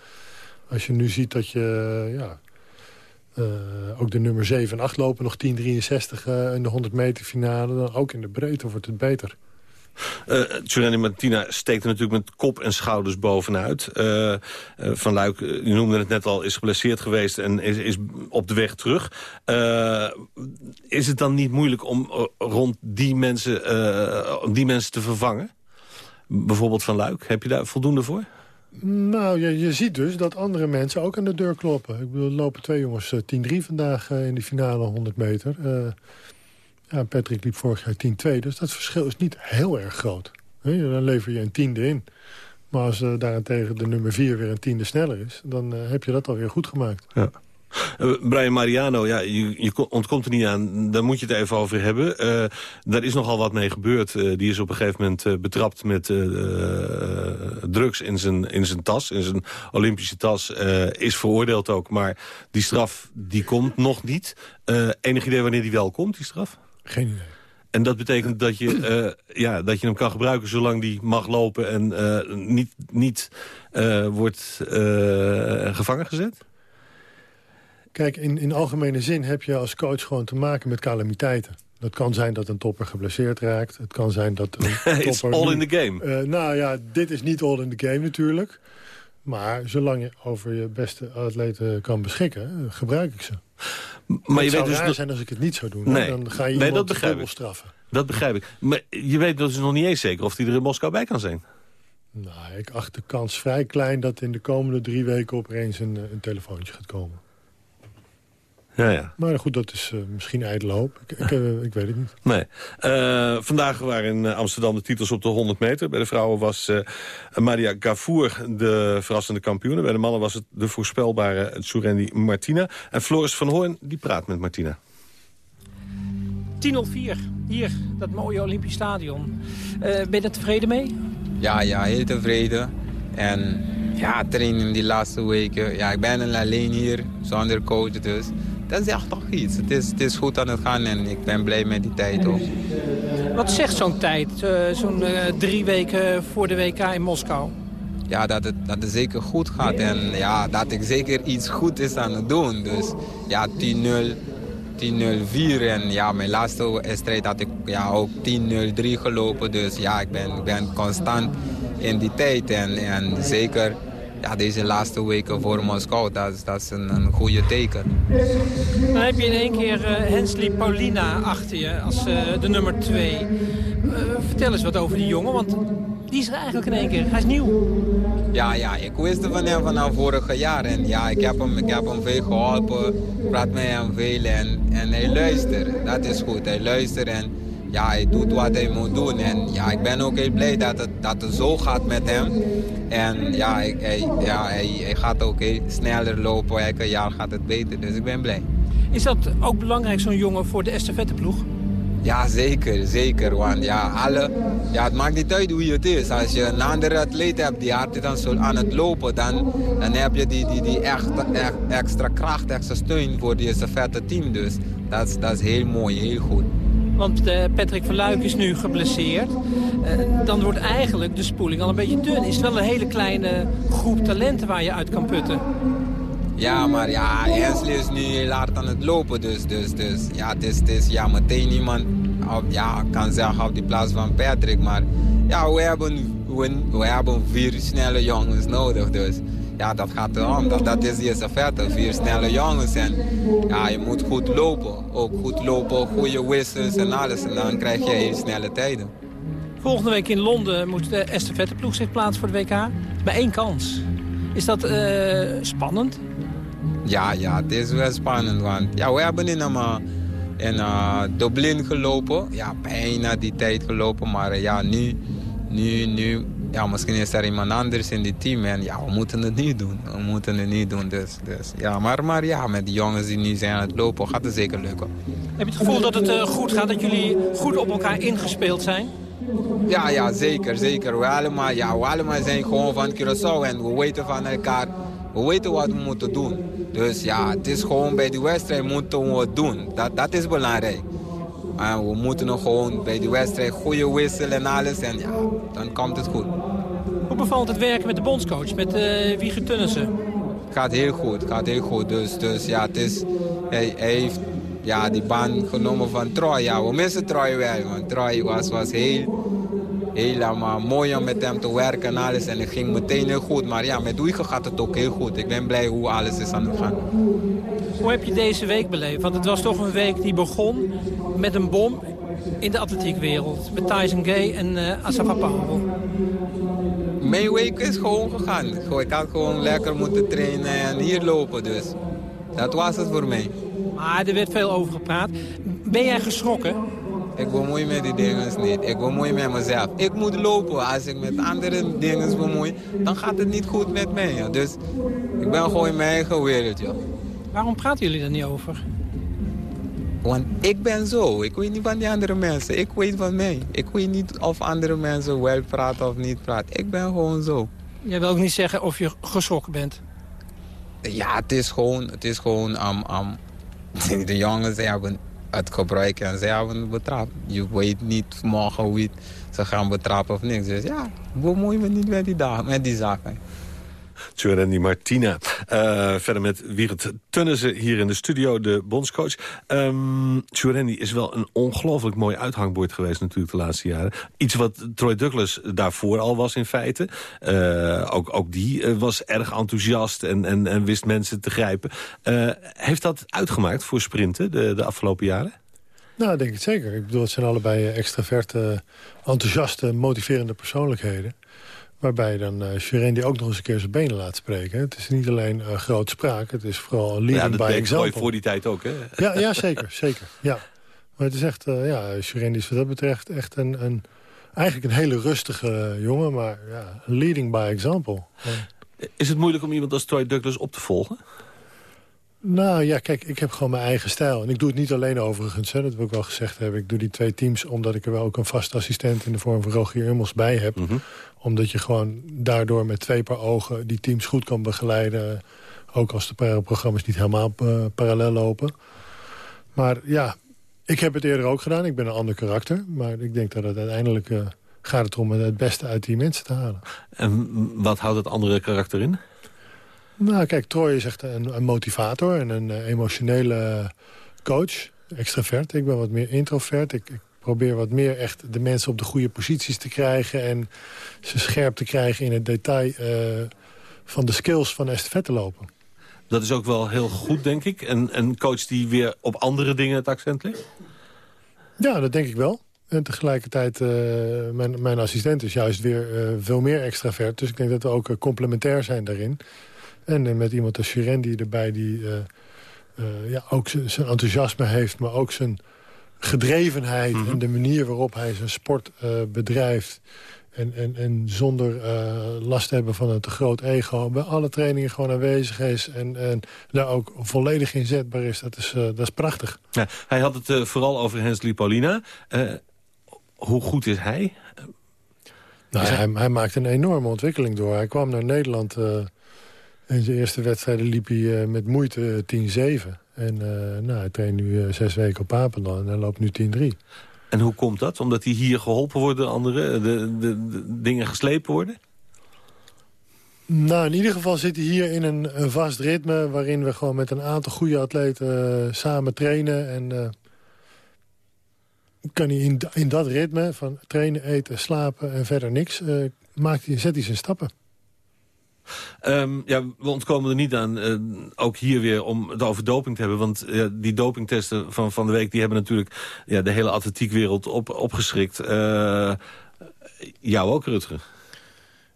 Als je nu ziet dat je... ja, eh, ook de nummer 7 en 8 lopen nog 10,63 eh in de 100 meter finale. Dan ook in de breedte wordt het beter. Uh, Martina steekt er natuurlijk met kop en schouders bovenuit. Uh, uh, van Luik, je noemde het net al, is geblesseerd geweest en is, is op de weg terug. Is het dan niet moeilijk om rond die mensen, om die mensen te vervangen? Bijvoorbeeld Van Luik, heb je daar voldoende voor? Nou, je, je ziet dus dat andere mensen ook aan de deur kloppen. Ik bedoel, er lopen twee jongens 10-3 vandaag in die finale 100 meter. Ja, Patrick liep vorig jaar 10-2, dus dat verschil is niet heel erg groot. Dan lever je een tiende in. Maar als uh, daarentegen de nummer 4 weer een tiende sneller is... dan uh, heb je dat alweer goed gemaakt. Ja. Uh, Brian Mariano, ja, je, je, ontkomt er niet aan. Daar moet je het even over hebben. Daar is nogal wat mee gebeurd. Die is op een gegeven moment betrapt met drugs in zijn, in zijn tas. In zijn Olympische tas. is veroordeeld ook. Maar die straf die komt nog niet. enig idee wanneer die wel komt, die straf? Geen idee. En dat betekent dat je, uh, ja, dat je hem kan gebruiken zolang die mag lopen... en uh, niet, niet uh, wordt gevangen gezet? Kijk, in, in algemene zin heb je als coach gewoon te maken met calamiteiten. Dat kan zijn dat een topper geblesseerd raakt. Het kan zijn dat een topper... It's all in the game. nou ja, dit is niet all in the game natuurlijk. Maar zolang je over je beste atleten kan beschikken, gebruik ik ze. Maar je het weet zou dus zijn als ik het niet zou doen. Nee. Dan ga je nee, dat begrijp ik. straffen. Dat begrijp ik. Maar je weet dus nog niet eens zeker of hij er in Moskou bij kan zijn. Nou, ik acht de kans vrij klein dat in de komende drie weken opeens een, een telefoontje gaat komen. Ja, ja. Maar goed, dat is uh, misschien ijdele hoop. Ik, ik, uh, ik, weet het niet. Nee. Uh, vandaag waren in Amsterdam de titels op de 100 meter. Bij de vrouwen was Maria Gavour de verrassende kampioen. Bij de mannen was het de voorspelbare Surendi Martina. En Floris van Hoorn, die praat met Martina. 10.04, hier, dat mooie Olympisch Stadion. ben je er tevreden mee? Ja, ja, heel tevreden. En ja, trainen die laatste weken. Ja, ik ben alleen hier, zonder coach dus. Dat is echt toch iets. Het is, het is goed aan het gaan en ik ben blij met die tijd ook. Wat zegt zo'n tijd, uh, zo'n uh, drie weken voor de WK in Moskou? Ja, dat het, dat het zeker goed gaat en ja, dat ik zeker iets goed is aan het doen. Dus ja, 10-0, 10-0-4 en ja, mijn laatste wedstrijd had ik ja, ook 10-0-3 gelopen. Dus ja, ik ben, ik ben constant in die tijd en, en zeker ja, deze laatste weken voor Moskou, dat is, dat is een, een goede teken. Dan heb je in één keer uh, Hensley Paulina achter je als uh, de nummer twee. Uh, vertel eens wat over die jongen, want die is er eigenlijk in één keer. Hij is nieuw. Ja, ja, ik wist van hem vanaf vorig jaar. En ja, ik heb hem, ik heb hem veel geholpen, praat met hem veel en, en hij luistert. Dat is goed, hij luistert en ja, hij doet wat hij moet doen. En ja, ik ben ook heel blij dat het, dat het zo gaat met hem. En ja, hij, hij, ja hij, hij gaat ook heel sneller lopen. Elke jaar gaat het beter, dus ik ben blij. Is dat ook belangrijk, zo'n jongen, voor de estafetteploeg? Ja, zeker, zeker. Want ja, alle, ja, het maakt niet uit hoe het is. Als je een andere atleet hebt die aan, zo aan het lopen... dan, dan heb je die, die, die echt, echt, extra kracht, extra steun voor die estafette team. Dus dat is, dat is heel mooi, heel goed. Want uh, Patrick van Luik is nu geblesseerd. Uh, dan wordt eigenlijk de spoeling al een beetje dun. Is wel een hele kleine groep talenten waar je uit kan putten? Ja, maar ja, Hensley is nu heel hard aan het lopen. Dus, dus, dus ja, het is, het is ja, meteen iemand op, ja, kan zeggen op die plaats van Patrick. Maar ja, we hebben, we hebben vier snelle jongens nodig. Dus ja, dat gaat erom. Dat, dat is die estafette. Vier snelle jongens. En ja, je moet goed lopen. Ook goed lopen, goede wissels en alles. En dan krijg je hele snelle tijden. Volgende week in Londen moet de estafetteploeg zich plaatsen voor de WK. Bij één kans. Is dat eh, spannend? Ja, ja, het is wel spannend. Want ja, we hebben in, uh, in uh, Dublin gelopen. Ja, bijna die tijd gelopen. Maar ja, nu, nu, nu... Ja, misschien is er iemand anders in die team. En ja, we moeten het niet doen. We moeten het niet doen. Dus, dus ja, maar, maar ja, met die jongens die nu zijn aan het lopen, gaat het zeker lukken. Heb je het gevoel dat het uh, goed gaat? Dat jullie goed op elkaar ingespeeld zijn? Ja, ja, zeker, zeker. We allemaal, ja, we allemaal zijn gewoon van Curaçao en we weten van elkaar. We weten wat we moeten doen. Dus ja, het is gewoon bij die wedstrijd moeten we het doen. Dat, dat is belangrijk. En we moeten nog gewoon bij die wedstrijd goede wissel en alles. En ja, dan komt het goed. Hoe bevalt het werken met de bondscoach, met uh, Wieger Tunnissen? Gaat heel goed, gaat heel goed. Dus, dus ja, het is, hij, hij heeft ja, die baan genomen van Troy. Ja, we missen Troy wel, want Troy was, was heel, helemaal mooi om met hem te werken en alles. En het ging meteen heel goed. Maar ja, met Oeigen gaat het ook heel goed. Ik ben blij hoe alles is aan het gaan. Hoe heb je deze week beleefd? Want het was toch een week die begon met een bom in de atletiekwereld. Met Tyson Gay en uh, Asafa Powell. Mijn week is gewoon gegaan. Ik had gewoon lekker moeten trainen en hier lopen dus. Dat was het voor mij. Maar er werd veel over gepraat. Ben jij geschrokken? Ik bemoei me die dingen niet. Ik bemoei met mezelf. Ik moet lopen. Als ik met andere dingen bemoei, dan gaat het niet goed met mij. Ja. Dus ik ben gewoon in mijn eigen wereld. Ja. Waarom praten jullie er niet over? Want ik ben zo. Ik weet niet van die andere mensen. Ik weet van mij. Ik weet niet of andere mensen wel praten of niet praten. Ik ben gewoon zo. Jij wil ook niet zeggen of je geschrokken bent? Ja, het is gewoon... Het is gewoon um, um, de jongens hebben het gebruiken en ze hebben het betrapt. Je weet niet morgen wie ze gaan betrappen of niks. Dus ja, bemoei me niet met die, dag, met die zaken. Tjurendi Martina. Uh, verder met Wierend Tunnissen hier in de studio, de bondscoach. Um, is wel een ongelooflijk mooi uithangbord geweest natuurlijk de laatste jaren. Iets wat Troy Douglas daarvoor al was in feite. Uh, ook, ook die uh, was erg enthousiast en, en, en wist mensen te grijpen. heeft dat uitgemaakt voor sprinten de, de afgelopen jaren? Nou, denk het zeker. Ik bedoel, het zijn allebei extraverte, enthousiaste, motiverende persoonlijkheden. Waarbij dan uh, Shiren die ook nog eens een keer zijn benen laat spreken. Het is niet alleen uh, groot spraak, het is vooral leading ja, by example. Ja, voor die tijd ook, hè? Ja, ja zeker, zeker. Ja. Maar het is echt, uh, ja, Shiren is wat dat betreft echt een, een, eigenlijk een hele rustige jongen. Maar ja, leading by example. Is het moeilijk om iemand als Troy Douglas op te volgen? Nou ja, kijk, ik heb gewoon mijn eigen stijl. En ik doe het niet alleen overigens, hè, dat wil ik wel gezegd hebben. Ik doe die twee teams omdat ik er wel ook een vaste assistent... in de vorm van Rogier Ummels bij heb. Mhm. Omdat je gewoon daardoor met twee paar ogen... die teams goed kan begeleiden. Ook als de programma's niet helemaal uh, parallel lopen. Maar ja, ik heb het eerder ook gedaan. Ik ben een ander karakter. Maar ik denk dat het uiteindelijk uh, gaat het om het beste uit die mensen te halen. En wat houdt het andere karakter in? Nou, kijk, Troy is echt een, een motivator en een uh, emotionele coach. Extravert. Ik ben wat meer introvert. Ik, ik, probeer wat meer echt de mensen op de goede posities te krijgen... en ze scherp te krijgen in het detail uh, van de skills van estafette lopen. Dat is ook wel heel goed, denk ik. En een coach die weer op andere dingen het accent legt? Ja, dat denk ik wel. En tegelijkertijd, uh, mijn, mijn assistent is juist weer uh, veel meer extravert. Dus ik denk dat we ook complementair zijn daarin. En met iemand als Shirendi erbij die uh, uh, ja, ook zijn enthousiasme heeft... maar ook zijn gedrevenheid mm -hmm. en de manier waarop hij zijn sport uh, bedrijft... En, en, en zonder last te hebben van een te groot ego... bij alle trainingen gewoon aanwezig is... en, en daar ook volledig inzetbaar is. Dat is, dat is prachtig. Ja, hij had het vooral over Hensley Paulina. hoe goed is hij? Nou, is hij... hij, hij maakt een enorme ontwikkeling door. Hij kwam naar Nederland... In zijn eerste wedstrijden liep hij uh, met moeite 10-7. En uh, nou, hij traint nu zes weken op Papendal en hij loopt nu 10-3. En hoe komt dat? Omdat hij hier geholpen wordt door anderen? De, de, de, dingen geslepen worden? Nou, in ieder geval zit hij hier in een, een, vast ritme... waarin we gewoon met een aantal goede atleten samen trainen. En kan hij in, in dat ritme van trainen, eten, slapen en verder niks... eh, maakt hij, zet hij zijn stappen. Ehm, ja, we ontkomen er niet aan, eh, ook hier weer, om het over doping te hebben. Want die dopingtesten van, van de week... die hebben natuurlijk ja, de hele atletiekwereld op, opgeschrikt. Eh, jou ook, Rutger?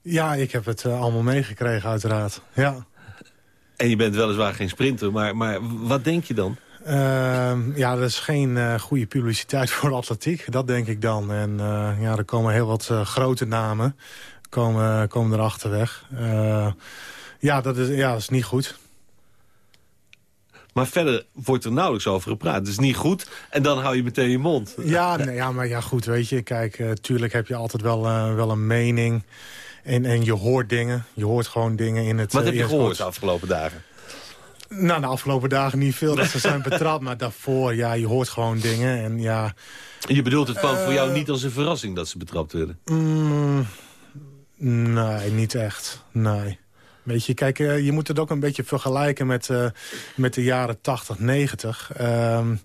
Ja, ik heb het eh, allemaal meegekregen uiteraard. Ja. En je bent weliswaar geen sprinter, maar, maar wat denk je dan? Ehm, ja, dat is geen eh, goede publiciteit voor de atletiek. Dat denk ik dan. En ja, er komen heel wat grote namen komen, komen erachter weg. Eh, ja, dat is, ja, dat is niet goed. Maar verder wordt er nauwelijks over gepraat. Het is niet goed en dan hou je meteen je mond. Ja, nee, ja maar ja, goed, weet je. Kijk, eh, tuurlijk heb je altijd wel, eh, wel een mening. En, en je hoort dingen. Je hoort gewoon dingen in het... Wat eh, heb je gehoord de afgelopen dagen? Nou, de afgelopen dagen niet veel dat ze zijn betrapt. Maar daarvoor, ja, je hoort gewoon dingen. En ja... Je bedoelt het kwam voor jou niet als een verrassing dat ze betrapt werden? Mm, nee, niet echt. Nee. Weet je, kijk, eh, je moet het ook een beetje vergelijken met, eh, met de jaren 80, 90. Ehm,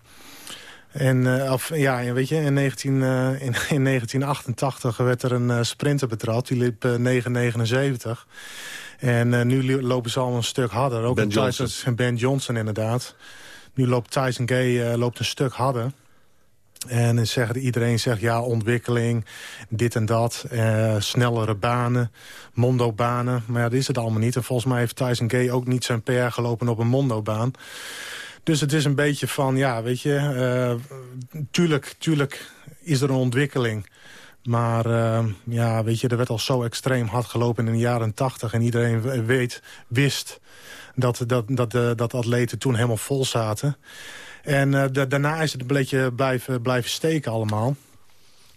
en, eh, of, ja, en weet je, in, 19, eh, in, in 1988 werd er een sprinter betrapt. Die liep eh, 9,79. En nu lopen ze allemaal een stuk harder. Ook Ben Tyson- Johnson. Ben Johnson inderdaad. Nu loopt Tyson Gay loopt een stuk harder. En iedereen zegt ja, ontwikkeling, dit en dat. eh, snellere banen, mondobanen. Maar ja, dat is het allemaal niet. En volgens mij heeft Tyson Gay ook niet zijn PR gelopen op een mondobaan. Dus het is een beetje van, ja, weet je... eh, tuurlijk, tuurlijk is er een ontwikkeling. Maar eh, ja, weet je, er werd al zo extreem hard gelopen in de jaren tachtig. En iedereen weet, wist dat, dat, dat, dat de atleten toen helemaal vol zaten. En eh, da- daarna is het een beetje blijven, blijven steken allemaal.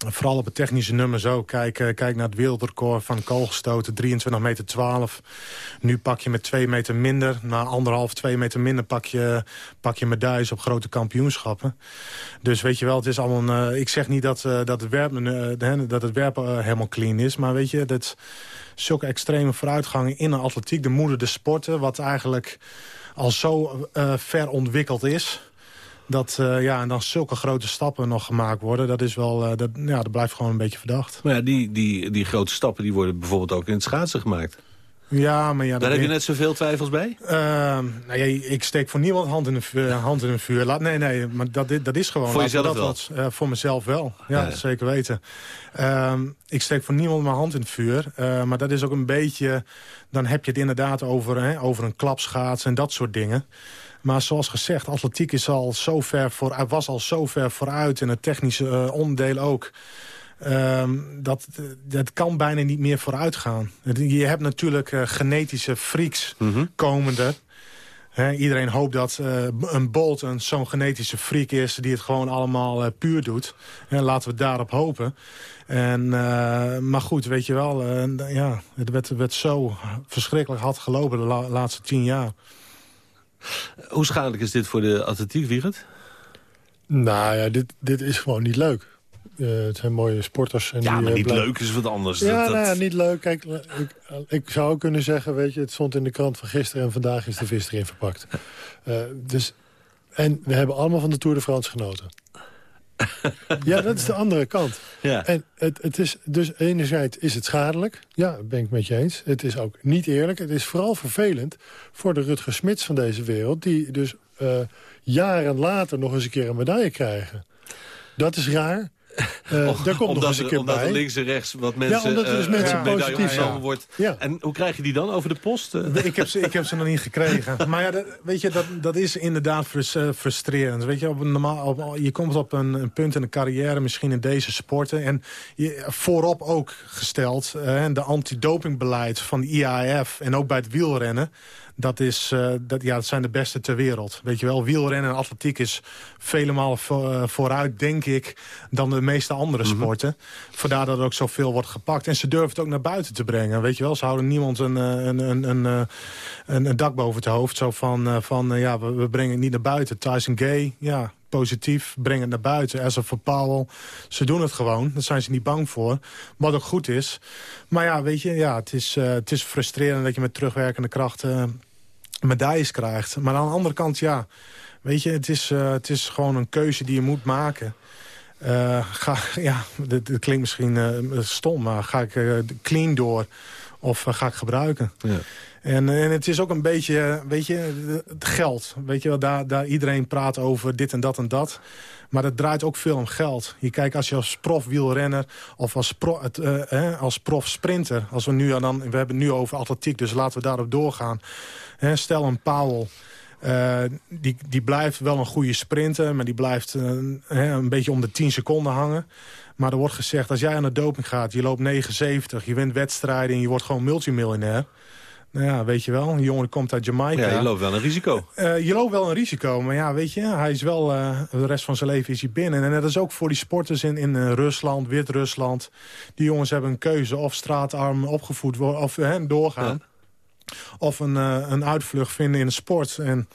Vooral op het technische nummers ook. Kijk, eh, kijk naar het wereldrecord van koolgestoten, 23 meter 12. Nu pak je met 2 meter minder. Na anderhalf, 2 meter minder pak je, pak je medailles op grote kampioenschappen. Dus weet je wel, het is allemaal... eh, ik zeg niet dat, dat het werpen, dat het helemaal clean is. Maar weet je, dat zulke extreme vooruitgangen in een atletiek. De moeder de sporten, wat eigenlijk al zo ver ontwikkeld is... Dat eh, ja, en dan zulke grote stappen nog gemaakt worden, dat is wel, eh, dat, ja, dat blijft gewoon een beetje verdacht. Maar ja, die, die, die grote stappen die worden bijvoorbeeld ook in het schaatsen gemaakt. Ja, maar ja, Daar heb je net zoveel twijfels bij? Ehm, nou ja, ik steek voor niemand hand in een vuur. Hand in een vuur. Laat, nee, nee, maar dat, dat is gewoon... Voor jezelf dat wat- eh, voor mezelf wel, ja, Ja. zeker weten. Ehm, ik steek voor niemand mijn hand in het vuur. maar dat is ook een beetje... Dan heb je het inderdaad over, hè, over een klapschaats en dat soort dingen. Maar zoals gezegd, atletiek is al zo ver voor, hij was al zo ver vooruit... en het technische eh, onderdeel ook... Ehm, dat, dat kan bijna niet meer vooruit gaan. Je hebt natuurlijk eh, genetische freaks komende. Hè, iedereen hoopt dat eh, een Bolt een zo'n genetische freak is... die het gewoon allemaal eh, puur doet. En laten we daarop hopen. En, eh, maar goed, weet je wel, eh, ja, het werd, werd zo verschrikkelijk hard gelopen de la- laatste tien jaar. Hoe schadelijk is dit voor de atletiek, Wiegert? Nou ja, dit, dit is gewoon niet leuk. Eh, het zijn mooie sporters. En Ja, die, maar eh, niet blijven- leuk is wat anders. Ja, Dat- dat- nou ja, niet leuk. Kijk, ik, ik zou ook kunnen zeggen, weet je, het stond in de krant van gisteren... en vandaag is de vis erin verpakt. Eh, dus, en we hebben allemaal van de Tour de France genoten. Ja, dat is de andere kant. Ja. En het, het is, dus enerzijds is het schadelijk. Ja, dat ben ik met je eens. Het is ook niet eerlijk. Het is vooral vervelend voor de Rutger Smits van deze wereld... die dus eh, jaren later nog eens een keer een medaille krijgen. Dat is raar. Eh, daar komt nog omdat eens een er- keer omdat bij. links en rechts wat mensen, omdat er dus eh, mensen positief zijn. wordt. Ja. En hoe krijg je die dan over de post? Ik heb ze, ik heb ze nog niet gekregen. Maar ja, dat, weet je, dat, dat is inderdaad frus- eh, frustrerend. Weet je, op een normaal, op, je komt op een, een punt in de carrière, misschien in deze sporten. En je, voorop ook gesteld, eh, de antidopingbeleid van de IAF en ook bij het wielrennen. Dat, is, eh, dat, ja, dat zijn de beste ter wereld. Weet je wel, wielrennen en atletiek is vele malen vo- eh, vooruit, denk ik, dan de meeste andere sporten. Vandaar dat er ook zoveel wordt gepakt. En ze durven het ook naar buiten te brengen. Weet je wel, ze houden niemand een, eh, een, een, een, een, een dak boven het hoofd. Zo van, van ja, we, we brengen het niet naar buiten. Tyson Gay, ja, positief, breng het naar buiten. As voor Powell, ze doen het gewoon. Daar zijn ze niet bang voor. Wat ook goed is. Maar ja, weet je, ja, het, is, het is frustrerend dat je met terugwerkende kracht eh, medailles krijgt. Maar aan de andere kant, ja, weet je, het is, eh, het is gewoon een keuze die je moet maken. eh, ga, ja, dit, dit klinkt misschien eh, stom, maar ga ik clean door of ga ik gebruiken? Ja. En, en het is ook een beetje, weet je, het geld. Weet je wel, daar, daar iedereen praat over dit en dat en dat. Maar het draait ook veel om geld. Je kijkt als je als profwielrenner of als, pro, het, eh, als prof sprinter... Als we, nu, dan, we hebben het nu over atletiek, dus laten we daarop doorgaan. Stel een Powell, eh, die, die blijft wel een goede sprinter... maar die blijft eh, een beetje om de 10 seconden hangen. Maar er wordt gezegd, als jij aan de doping gaat... je loopt 79, je wint wedstrijden en je wordt gewoon multimiljonair... Nou ja, weet je wel, een jongen komt uit Jamaica. Ja, je loopt wel een risico. Eh, je loopt wel een risico, maar ja, weet je, hij is wel, de rest van zijn leven is hij binnen. En dat is ook voor die sporters in, in Rusland, Wit-Rusland. Die jongens hebben een keuze, of straatarm opgevoed worden, of hè, doorgaan. Of een, eh, een uitvlucht vinden in de sport. En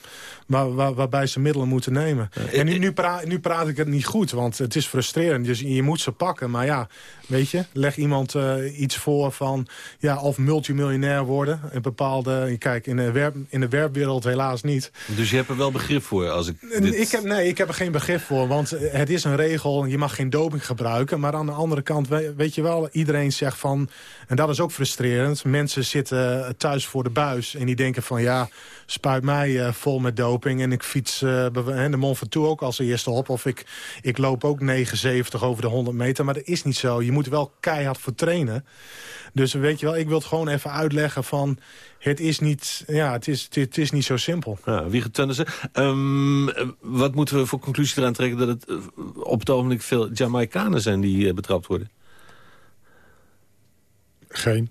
waar, waar- waarbij ze middelen moeten nemen. en nu, nu, pra- nu praat ik het niet goed, want het is frustrerend. Dus je moet ze pakken. Maar ja, weet je, leg iemand eh, iets voor van... Ja, of multimiljonair worden. Een bepaalde, kijk, in de, werp, in de werpwereld helaas niet. Dus je hebt er wel begrip voor als ik dit... Ik heb, nee, ik heb er geen begrip voor. Want eh, het is een regel, je mag geen doping gebruiken. Maar aan de andere kant, we- weet je wel, iedereen zegt van... En dat is ook frustrerend. Mensen zitten thuis voor de buis en die denken van... ja, spuit mij eh, vol met doping en ik fiets hè, de Mont Ventoux ook als eerste op. Of ik, ik loop ook 79 over de 100 meter. Maar dat is niet zo. Je moet wel keihard voor trainen. Dus weet je wel, ik wil het gewoon even uitleggen van... het is niet, ja, het is, het, is niet zo simpel. Ja, wie Tennissen. Ehm, eh, wat moeten we voor conclusie eraan trekken... dat het eh, op het ogenblik veel Jamaicanen zijn die betrapt worden? Geen.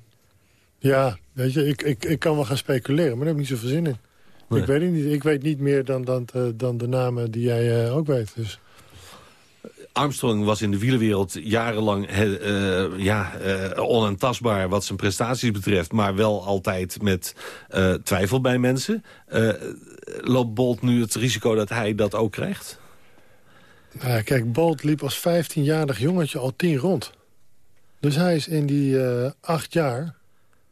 Ja, weet je, ik, ik, ik kan wel gaan speculeren, maar daar heb ik niet zoveel zin in. Nee. Ik weet het niet. Ik weet niet meer dan, dan, eh, dan de namen die jij eh, ook weet. Dus. Armstrong was in de wielerwereld jarenlang he- eh, ja, eh, onaantastbaar wat zijn prestaties betreft. Maar wel altijd met twijfel bij mensen. Loopt Bolt nu het risico dat hij dat ook krijgt? Nou, kijk, Bolt liep als 15-jarig jongetje al 10 rond. Dus hij is in die eh, acht jaar...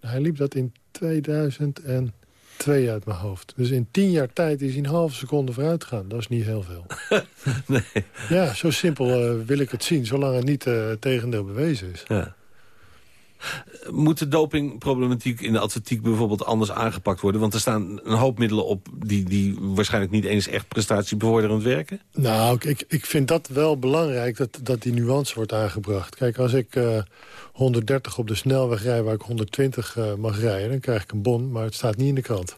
Hij liep dat in 2002 uit mijn hoofd. Dus in 10 jaar tijd is hij een halve seconde vooruit gegaan. Dat is niet heel veel. nee. Ja, zo simpel eh, wil ik het zien. Zolang het niet het tegendeel bewezen is. Ja. Moet de dopingproblematiek in de atletiek bijvoorbeeld anders aangepakt worden? Want er staan een hoop middelen op die, die waarschijnlijk niet eens echt prestatiebevorderend werken. Nou, ik- ik, vind dat wel belangrijk, dat, dat die nuance wordt aangebracht. Kijk, als ik eh, 130 op de snelweg rij waar ik 120 eh, mag rijden... dan krijg ik een bon, maar het staat niet in de krant.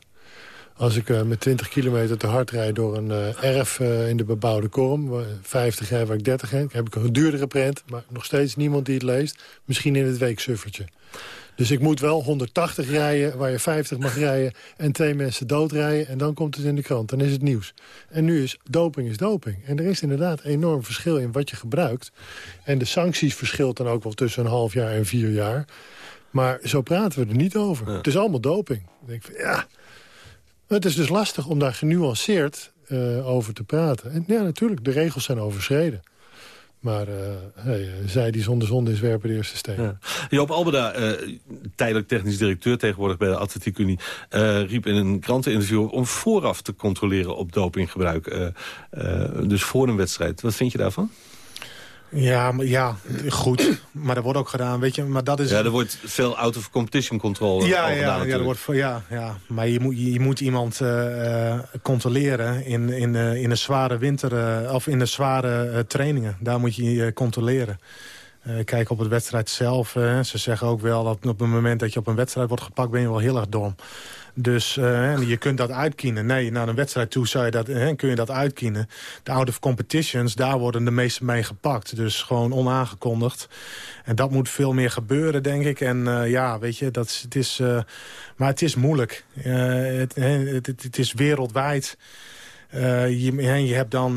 Als ik eh, met 20 kilometer te hard rijd door een eh, erf eh, in de bebouwde korm... waar 50 rij waar ik 30 rijd, heb ik een duurdere print... maar nog steeds niemand die het leest. Misschien in het weeksuffertje. Dus ik moet wel 180 rijden waar je 50 mag rijden... en twee mensen doodrijden en dan komt het in de krant. Dan is het nieuws. En nu is doping is doping. En er is inderdaad enorm verschil in wat je gebruikt. En de sancties verschilt dan ook wel tussen een half jaar en vier jaar. Maar zo praten we er niet over. Het is allemaal doping. Dan denk ik van, ja... Het is dus lastig om daar genuanceerd eh, over te praten. En ja, natuurlijk, de regels zijn overschreden. Maar eh, eh, zij die zonder zonde is, werpen de eerste steen. Ja. Joop Albeda, tijdelijk technisch directeur tegenwoordig bij de Atletiek Unie... eh, riep in een kranteninterview om vooraf te controleren op dopinggebruik. dus voor een wedstrijd. Wat vind je daarvan? Ja, maar, ja, goed. Maar dat wordt ook gedaan, weet je. Maar dat is... Ja, er wordt veel out-of-competition controle Ja, al ja, gedaan ja, er wordt, ja, ja, maar je moet, je moet iemand eh, eh, controleren in, in, eh, in een zware winter... eh, of in de zware eh, trainingen. Daar moet je eh, controleren. Eh, kijk op het wedstrijd zelf. eh, ze zeggen ook wel dat op het moment dat je op een wedstrijd wordt gepakt... ben je wel heel erg dom. Dus eh, je kunt dat uitkiezen. Nee, naar een wedstrijd toe zou je dat, kun je dat uitkiezen. De out of competitions, daar worden de meeste mee gepakt. Dus gewoon onaangekondigd. En dat moet veel meer gebeuren, denk ik. En eh, ja, weet je, dat het is, eh, maar het is moeilijk. Het, het, het, is wereldwijd. Je, je hebt dan,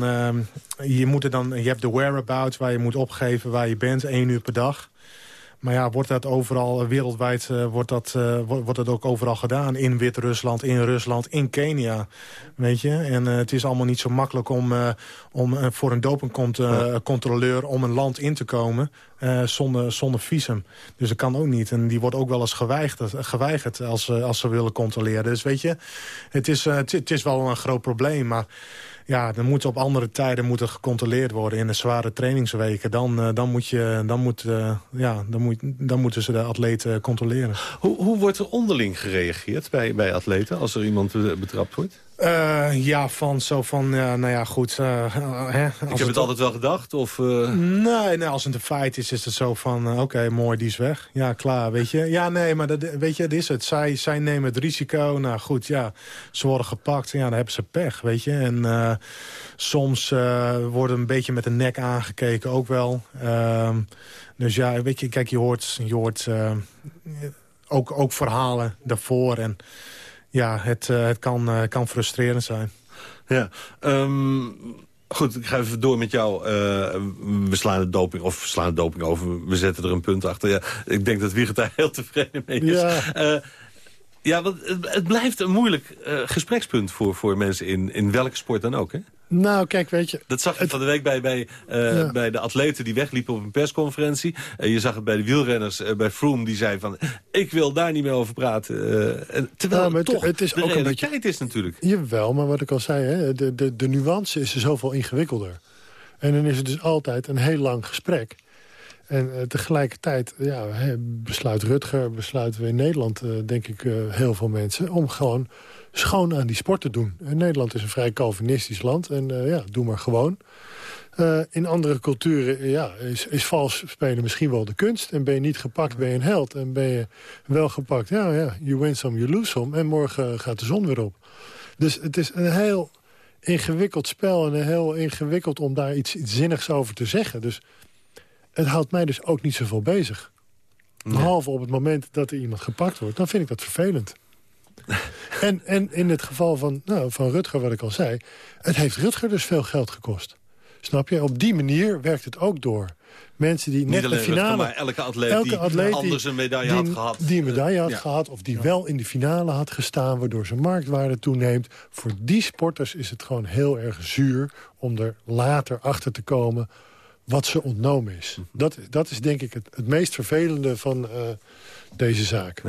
je moet dan, je hebt de whereabouts waar je moet opgeven waar je bent, één uur per dag. Maar ja, wordt dat overal eh, wereldwijd eh, wordt dat, eh, wordt, dat ook overal gedaan? In Wit-Rusland, in Rusland, in Kenia. Weet je? En het is allemaal niet zo makkelijk om, om voor een dopingcontroleur om een land in te komen zonder, zonder visum. Dus dat kan ook niet. En die wordt ook wel eens geweigerd, geweigerd als, ze- als ze willen controleren. Dus weet je, het is, het is wel een groot probleem. Maar ja, dan moet op andere tijden moet er gecontroleerd worden. In de zware trainingsweken. Dan, eh, dan, moet je, dan, moet, eh, ja, dan, moet, dan moeten ze de atleten controleren. Hoe, hoe wordt er onderling gereageerd bij, bij atleten als er iemand eh, betrapt wordt? Eh, ja, van zo van, nou ja, goed. eh, hè, als Ik heb het altijd wel gedacht, of... eh, Nee, nee, als het een feit is, is het zo van... eh, oké, mooi, die is weg. Ja, klaar, weet je. Ja, nee, maar dat, weet je, dat is het. Zij, zij nemen het risico. Nou goed, ja, ze worden gepakt. Ja, dan hebben ze pech, weet je. En eh, soms eh, worden een beetje met de nek aangekeken ook wel. Ehm, dus ja, weet je, kijk, je hoort, je hoort eh, ook, ook verhalen daarvoor. En ja, het, eh, het kan, eh, kan frustrerend zijn. Ja, ehm, goed, ik ga even door met jou. Eh, we slaan de doping, of we slaan de doping over. We zetten er een punt achter. Ja, ik denk dat Wieger daar heel tevreden mee is. Ja. Ja, want het, het blijft een moeilijk gesprekspunt voor, voor mensen in, in welke sport dan ook, hè? Nou, kijk, weet je... Dat zag je van de week bij, bij, eh, Ja. bij de atleten die wegliepen op een persconferentie. Eh, je zag het bij de wielrenners, eh, bij Froome, die zei van... ik wil daar niet meer over praten. Eh, en terwijl maar het toch het is de ook een beetje- is natuurlijk. Jawel, maar wat ik al zei, hè, de, de, de nuance is er zoveel ingewikkelder. En dan is het dus altijd een heel lang gesprek. En eh, tegelijkertijd ja, besluit Rutger, besluiten we in Nederland, eh, denk ik, eh, heel veel mensen... om gewoon schoon aan die sport te doen. En Nederland is een vrij Calvinistisch land en ja, doe maar gewoon. In andere culturen ja, is, is vals spelen misschien wel de kunst. En ben je niet gepakt, ben je een held. En ben je wel gepakt, ja, ja, you win some, you lose some. En morgen gaat de zon weer op. Dus het is een heel ingewikkeld spel en heel ingewikkeld om daar iets, iets zinnigs over te zeggen. Dus het houdt mij dus ook niet zoveel bezig. Behalve op het moment dat er iemand gepakt wordt, dan vind ik dat vervelend. en, en in het geval van, nou, van Rutger, wat ik al zei... het heeft Rutger dus veel geld gekost. Snap je? Op die manier werkt het ook door. Mensen die Niet net de finale... Rutger, maar elke atleet die anders een medaille die, had gehad. Die een medaille had Ja. gehad, of die wel in de finale had gestaan... waardoor zijn marktwaarde toeneemt. Voor die sporters is het gewoon heel erg zuur... om er later achter te komen wat ze ontnomen is. Mhm. Dat, dat is denk ik het, het meest vervelende van eh, deze zaak.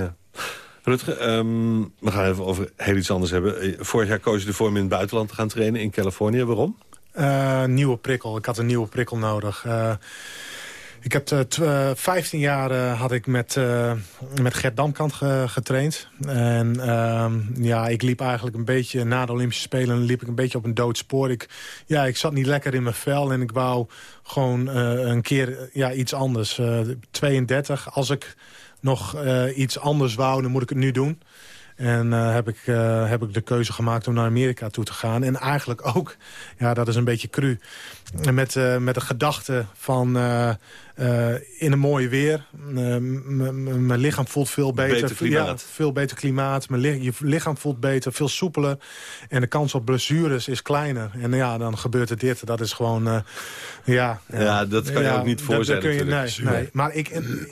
Rutger, ehm, we gaan even over heel iets anders hebben. Eh, Vorig jaar koos je ervoor om in het buitenland te gaan trainen in Californië. Waarom? Eh, nieuwe prikkel. Ik had een nieuwe prikkel nodig. Eh, ik heb eh, tw- eh, 15 jaar eh, had ik met, eh, met Gert Damkant ge- getraind. En ehm, ja, ik liep eigenlijk een beetje na de Olympische Spelen liep ik een beetje op een dood spoor. Ik, ja, ik zat niet lekker in mijn vel en ik wou gewoon eh, een keer eh, ja, iets anders. Eh, 32, als ik nog eh, iets anders wou, dan moet ik het nu doen. En eh, heb, ik, eh, heb ik de keuze gemaakt om naar Amerika toe te gaan. En eigenlijk ook, ja, dat is een beetje cru. Met, eh, met de gedachte van eh, eh, in een mooi weer. Mijn lichaam voelt veel beter. Beter klimaat. Ja, veel beter klimaat. Mijn li- je lichaam voelt beter, veel soepeler. En de kans op blessures is kleiner. En ja, dan gebeurt er dit. Dat is gewoon... ja, Ja, dat kan je ook niet voor dat- zijn dat kun je, natuurlijk. nee, nee. Maar ik,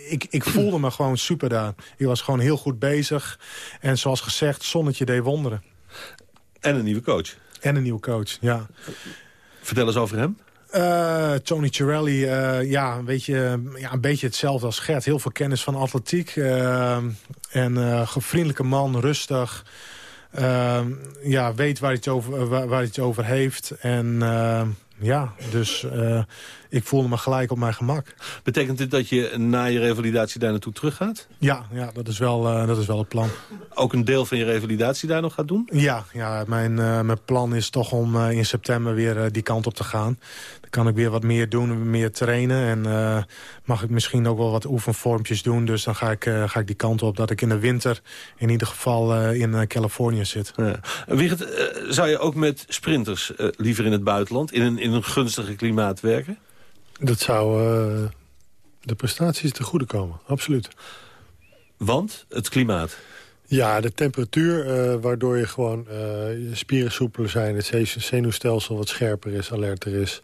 ik, ik voelde me gewoon super daar. Ik was gewoon heel goed bezig. En zoals gezegd, zonnetje deed wonderen. En een nieuwe coach. En een nieuwe coach, ja. Vertel eens over hem. Eh, Tony Cirelli, eh, ja, weet je, ja, een beetje hetzelfde als Gert. Heel veel kennis van atletiek. eh, en vriendelijke man, rustig. Ja, weet waar hij het over, waar, waar hij het over heeft. En ja, dus eh, ik voelde me gelijk op mijn gemak. Betekent dit dat je na je revalidatie daar naartoe teruggaat? Ja, ja dat, is wel, eh, dat is wel het plan. Ook een deel van je revalidatie daar nog gaat doen? Ja, ja mijn, eh, mijn plan is toch om in september weer die kant op te gaan. Kan ik weer wat meer doen, meer trainen. En eh, mag ik misschien ook wel wat oefenvormpjes doen. Dus dan ga ik, eh, ga ik die kant op dat ik in de winter in ieder geval eh, in Californië zit. Ja. Wigert, eh, zou je ook met sprinters eh, liever in het buitenland... in een, in een gunstige klimaat werken? Dat zou eh, de prestaties te goede komen, absoluut. Want het klimaat. Ja, de temperatuur, eh, waardoor je gewoon eh, je spieren soepeler zijn... het ze- zenuwstelsel wat scherper is, alerter is...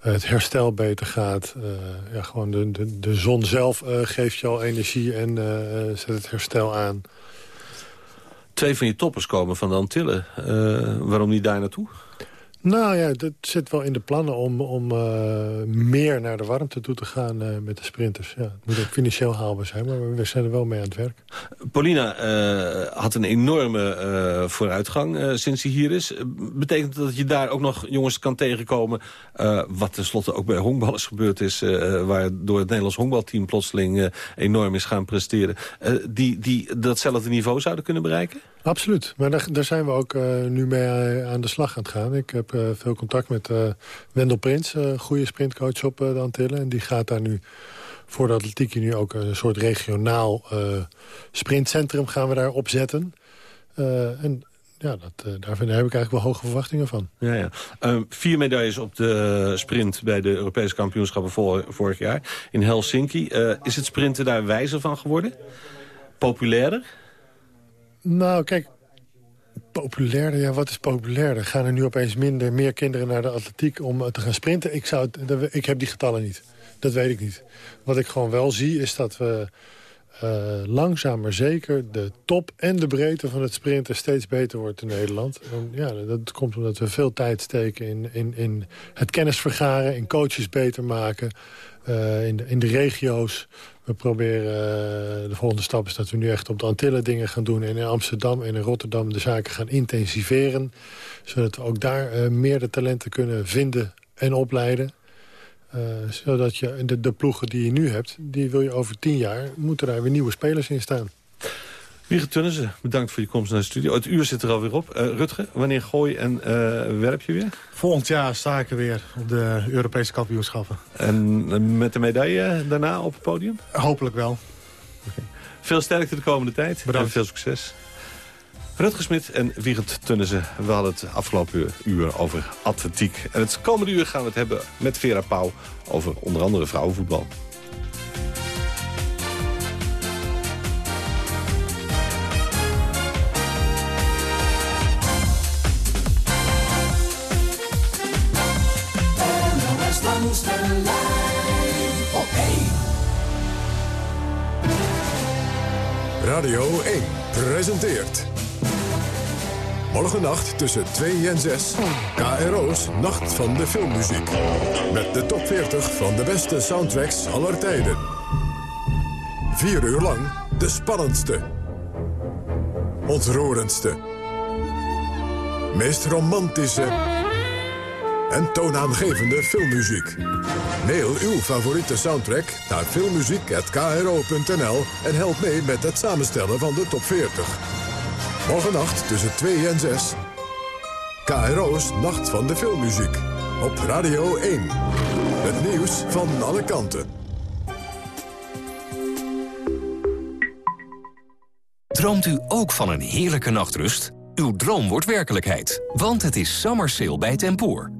eh, het herstel beter gaat. eh, ja, gewoon de, de, de zon zelf eh, geeft je al energie en zet het herstel aan. Twee van je toppers komen van de Antillen. Waarom niet daar naartoe? Nou ja, dat zit wel in de plannen om, om uh, meer naar de warmte toe te gaan uh, met de sprinters. Ja, het moet ook financieel haalbaar zijn, maar we zijn er wel mee aan het werk. Paulina uh, had een enorme vooruitgang sinds hij hier is. Betekent dat je daar ook nog jongens kan tegenkomen... wat tenslotte ook bij honkballers gebeurd is... waardoor het Nederlands honkbalteam plotseling enorm is gaan presteren... die, die datzelfde niveau zouden kunnen bereiken? Absoluut, maar daar, daar zijn we ook nu mee aan de slag aan het gaan. Ik heb uh, veel contact met uh, Wendel Prins, uh, goede sprintcoach op de Antillen. En die gaat daar nu voor de atletiek nu ook een soort regionaal sprintcentrum gaan we daar opzetten. en ja, dat, daar heb ik eigenlijk wel hoge verwachtingen van. Ja, ja. Uh, vier medailles op de sprint bij de Europese kampioenschappen vor, vorig jaar in Helsinki. Uh, is het sprinten daar wijzer van geworden? Populairder? Nou, kijk, Populairder, ja, wat is populairder? Gaan er nu opeens minder, meer kinderen naar de atletiek om eh, te gaan sprinten? Ik, zou, ik heb die getallen niet. Dat weet ik niet. Wat ik gewoon wel zie is dat we uh, langzaam maar zeker de top en de breedte van het sprinten steeds beter wordt in Nederland. En ja, dat komt omdat we veel tijd steken in, in, in het kennis vergaren, in coaches beter maken, uh, in, de, in de regio's. We proberen, uh, de volgende stap is dat we nu echt op de Antillen dingen gaan doen... en in Amsterdam en in Rotterdam de zaken gaan intensiveren. Zodat we ook daar uh, meer de talenten kunnen vinden en opleiden. Uh, zodat je de, de ploegen die je nu hebt, die wil je over tien jaar... moeten daar weer nieuwe spelers in staan. Wieger Tunnissen, bedankt voor je komst naar de studio. Het uur zit er alweer op. Uh, Rutger, wanneer gooi en uh, werp je weer? Volgend jaar sta ik er weer op de Europese kampioenschappen. En met de medaille daarna op het podium? Hopelijk wel. Okay. Veel sterkte de komende tijd. Bedankt. En veel succes. Rutger Smit en Wiegert Tunnissen. We hadden het afgelopen uur over atletiek. En het komende uur gaan we het hebben met Vera Pauw... over onder andere vrouwenvoetbal. Radio 1 presenteert... Morgennacht tussen 2 en 6. KRO's Nacht van de Filmmuziek. Met de top 40 van de beste soundtracks aller tijden. Vier uur lang de spannendste. Ontroerendste. Meest romantische en toonaangevende filmmuziek. Mail uw favoriete soundtrack naar filmmuziek.kro.nl en help mee met het samenstellen van de top 40. Morgennacht tussen 2 en 6. KRO's Nacht van de Filmmuziek. Op Radio 1. Het nieuws van alle kanten. Droomt u ook van een heerlijke nachtrust? Uw droom wordt werkelijkheid, want het is summer sale bij Tempoor.